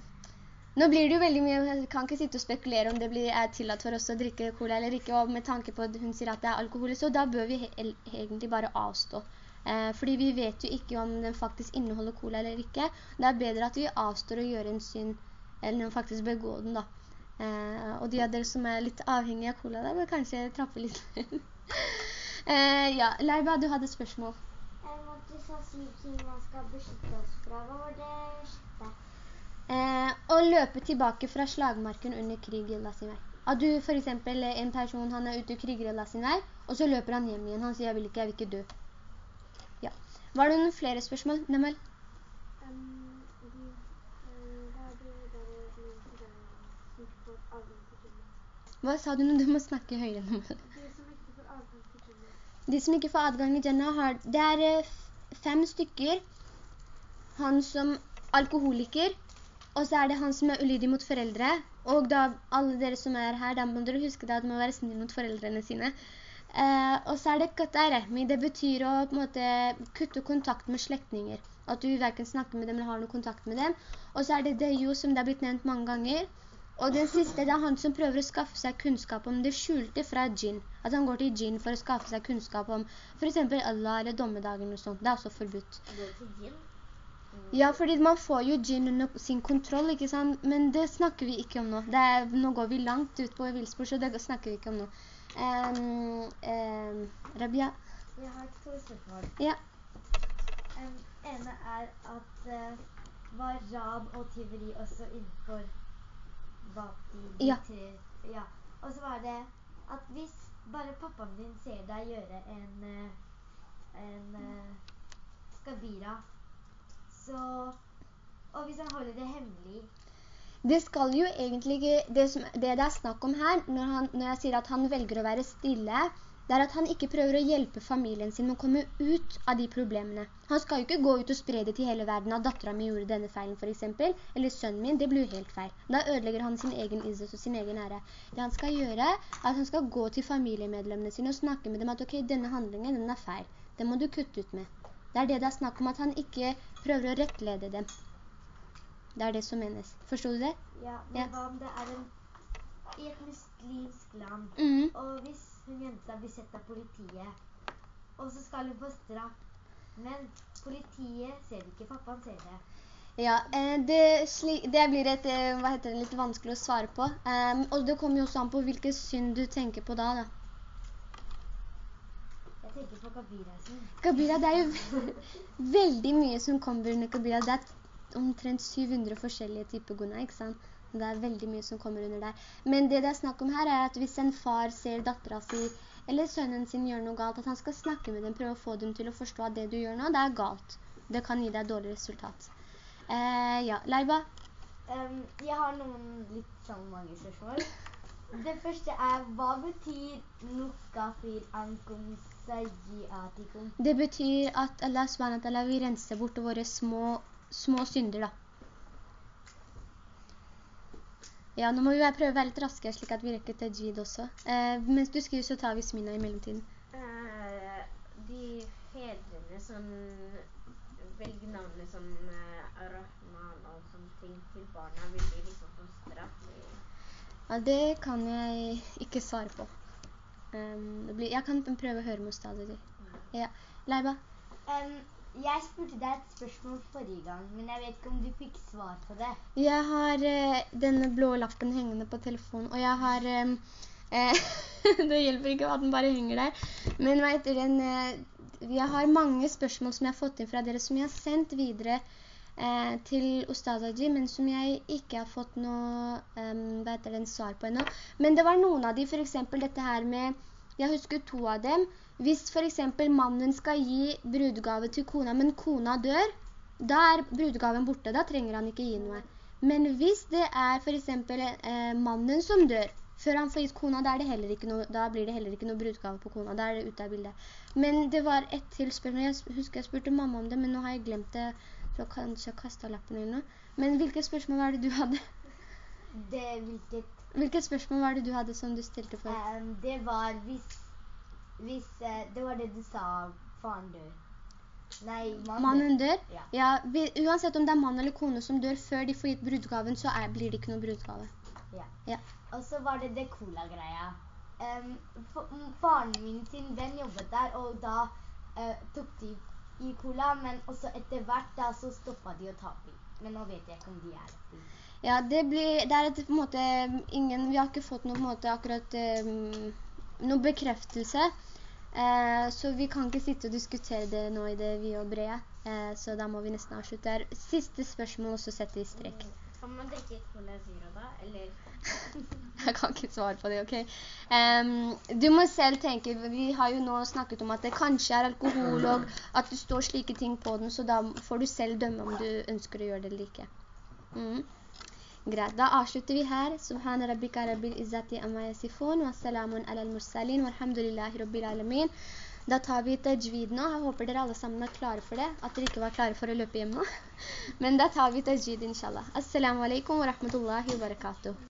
nå blir det jo veldig mye, jeg kan ikke sitte og spekulere om det blir, er tillatt for oss å drikke cola eller ikke, og med tanke på at hun sier at det er alkohol, så da bør vi he egentlig bare avstå. Eh, fordi vi vet jo ikke om den faktisk inneholder cola eller ikke. Det er bedre at vi avstår å gjøre en synd, eller faktisk begå den da. Eh, og de av dere som er litt avhengige av cola, da bør kanskje trappe litt. <laughs> eh, ja, Leiba, du hadde spørsmål. Jeg måtte sa syv ting man skal beskytte oss fra. Hva var det sjette? Eh, å løpe tilbake fra slagmarken under krig i si meg. At du for eksempel, en person, han er ute og kriger Allah sin vei, og så løper han hjem igjen. Han sier, jeg vil ikke, jeg vil ikke dø. Var det noen flere spørsmål, Nemel? De, uh, hva sa du nå? Du må snakke høyere nå. De som ikke får adgang. De i Jannah har, det er eh, fem stykker. Han som alkoholiker, og så er det han som er ulydig mot foreldre. Og da, alle dere som er her, da må dere huske at man må være snill mot foreldrene sine. Eh, og så er det katarehmi, det betyr å måte kutte kontakt med slektninger. At du hverken snakker med dem eller har noen kontakt med dem. Og så er det dejo som det har blitt nevnt mange ganger. Og den siste, det er han som prøver å skaffe seg kunnskap om det skjulte fra djinn. At han går til djinn for å skaffe seg kunnskap om for eksempel Allah eller dommedagen og sånt. Det er også forbudt. Går til djinn? Ja, fordi man får jo djinn under sin kontroll, ikke sant? Men det snakker vi ikke om nå. Det er, nå går vi langt ut på vilspor, så det snakker vi ikke om nå. Um, um, Rabia? Jeg har to spørsmål. Ja. Um, ene er at uh, var rab og tyveri også innenfor hva de Ja. tre Ja. Og så var det at hvis bare pappaen din ser deg gjøre en uh, en uh, skabira, så Og hvis han holder det hemmelig Det skal jo egentlig det, som, det det er snakk om her, når, han, når jeg sier at han velger å være stille, det er at han ikke prøver å hjelpe familien sin med å komme ut av de problemene. Han skal jo ikke gå ut og spre det til hele verden at datteren min gjorde denne feilen for eksempel, eller sønnen min, det blir jo helt feil. Da ødelegger han sin egen izzet og sin egen ære. Det han skal gjøre, er at han skal gå til familiemedlemmene sine og snakke med dem at ok, denne handlingen, den er feil. Den må du kutte ut med. Det er det det er snakk om, at han ikke prøver å rettlede dem. Det er det som menes. Forstod du det? Ja, men Ja. hva om det er en i et muslimsk land, Mm. og hvis hun jenta blir sett av politiet, og så skal hun få straff, men politiet ser det ikke, pappaen ser det. Ja, eh, det, det blir et, eh, det, litt vanskelig å svare på. Um, og det kommer jo også an på hvilken synd du tenker på da, da. Jeg tenker på Kabira. Kabira, det er jo <laughs> veldig mye som kommer under kabira. Det er omtrent 700 forskjellige typer guna, ikke sant? Det er veldig mye som kommer under der. Men det det er snakk om her er at hvis en far ser datteren sin, eller sønnen sin gjør noe galt, at han skal snakke med dem, prøve å få dem til å forstå at det du gjør nå, det er galt. Det kan gi deg dårlig resultat. Eh, ja, Leiba? Um, jeg har noen litt sånn mange spørsmål. Det første er, hva betyr nuskafir ankum sayyiatikum? Det betyr at Allah SWT vil rense bort våre små, små synder da. Ja, nå må vi prøve å være litt raske, slik at vi rekker tajvid også. Eh, mens du skriver, så tar vi smina i mellomtiden. Eh, de fedrene som velger navnet som eh, Rahman og sånne ting til barna, vil de liksom få straff? Ja, det kan jeg ikke svare på. Um, blir, jeg kan prøve å høre med stadig. Ja, Leiba? Um, jeg spurte deg et spørsmål forrige gang, men jeg vet ikke om du fikk svar på det. Jeg har eh, denne blå lappen hengende på telefonen, og jeg har... eh, <laughs> det hjelper ikke at den bare henger der. Men hva heter den... eh, jeg har mange spørsmål som jeg har fått inn fra dere, som jeg har sendt videre eh, til Ostadaji, men som jeg ikke har fått noe em, hva heter svar på ennå. Men det var noen av de, for eksempel dette her med... Jeg husker to av dem. Hvis for eksempel mannen skal gi brudgave til kona, men kona dør, da er brudgaven borte, da trenger han ikke gi noe. Men hvis det er for eksempel eh, mannen som dør, før han får gitt kona, da, noe, da blir det heller ikke noe brudgave på kona, da er det ute av bildet. Men det var et til spørsmål, jeg husker jeg spurte mamma om det, men nå har jeg glemt det, så kanskje jeg kastet lappen eller noe. Men hvilke spørsmål var det du hadde? Det, hvilket, Hvilke spørsmål var det du hadde som du stilte for? um, det var hvis, hvis uh, det var det du sa, faren dør. Nei, mannen. Mannen dør? Ja. Ja, vi, uansett om det er mann eller kone som dør før de får gitt brudgaven, så er, blir det ikke noe brudgave. Og så var det det cola-greia. Um, faren min sin venn jobbet der, og da uh, tok de i cola, men også etter hvert da så stoppet de å ta bil. Men nå vet jeg ikke om de er oppi. Ja, det blir, det er et, på en måte, ingen, vi har ikke fått noe, måte, akkurat um, noe bekreftelse, eh, så vi kan ikke sitte og diskutere det nå i det vi og brede, eh, så da må vi nesten avslutte her. Siste spørsmål, og så setter vi strek. Kan man drikke Cola Zero da, eller? <laughs> Jeg kan ikke svare på det, ok? Um, du må selv tenke, vi har jo nå snakket om at det kanskje er alkohol, og at det står slike ting på den, så da får du selv dømme om du ønsker å gjøre det eller ikke. Mhm. Greit, da avslutter vi her. Subhan rabbika rabbil izzati amma yasifun, wa salamun ala al-mursalin, walhamdulillahi rabbil alamin. Da tar vi tajvid nå. Jeg håper dere alle sammen er klare for det, at dere ikke var klare for å løpe hjem nå. <laughs> Men da tar vi tajvid, inshallah. Assalamu alaikum wa rahmatullahi wa barakatuh.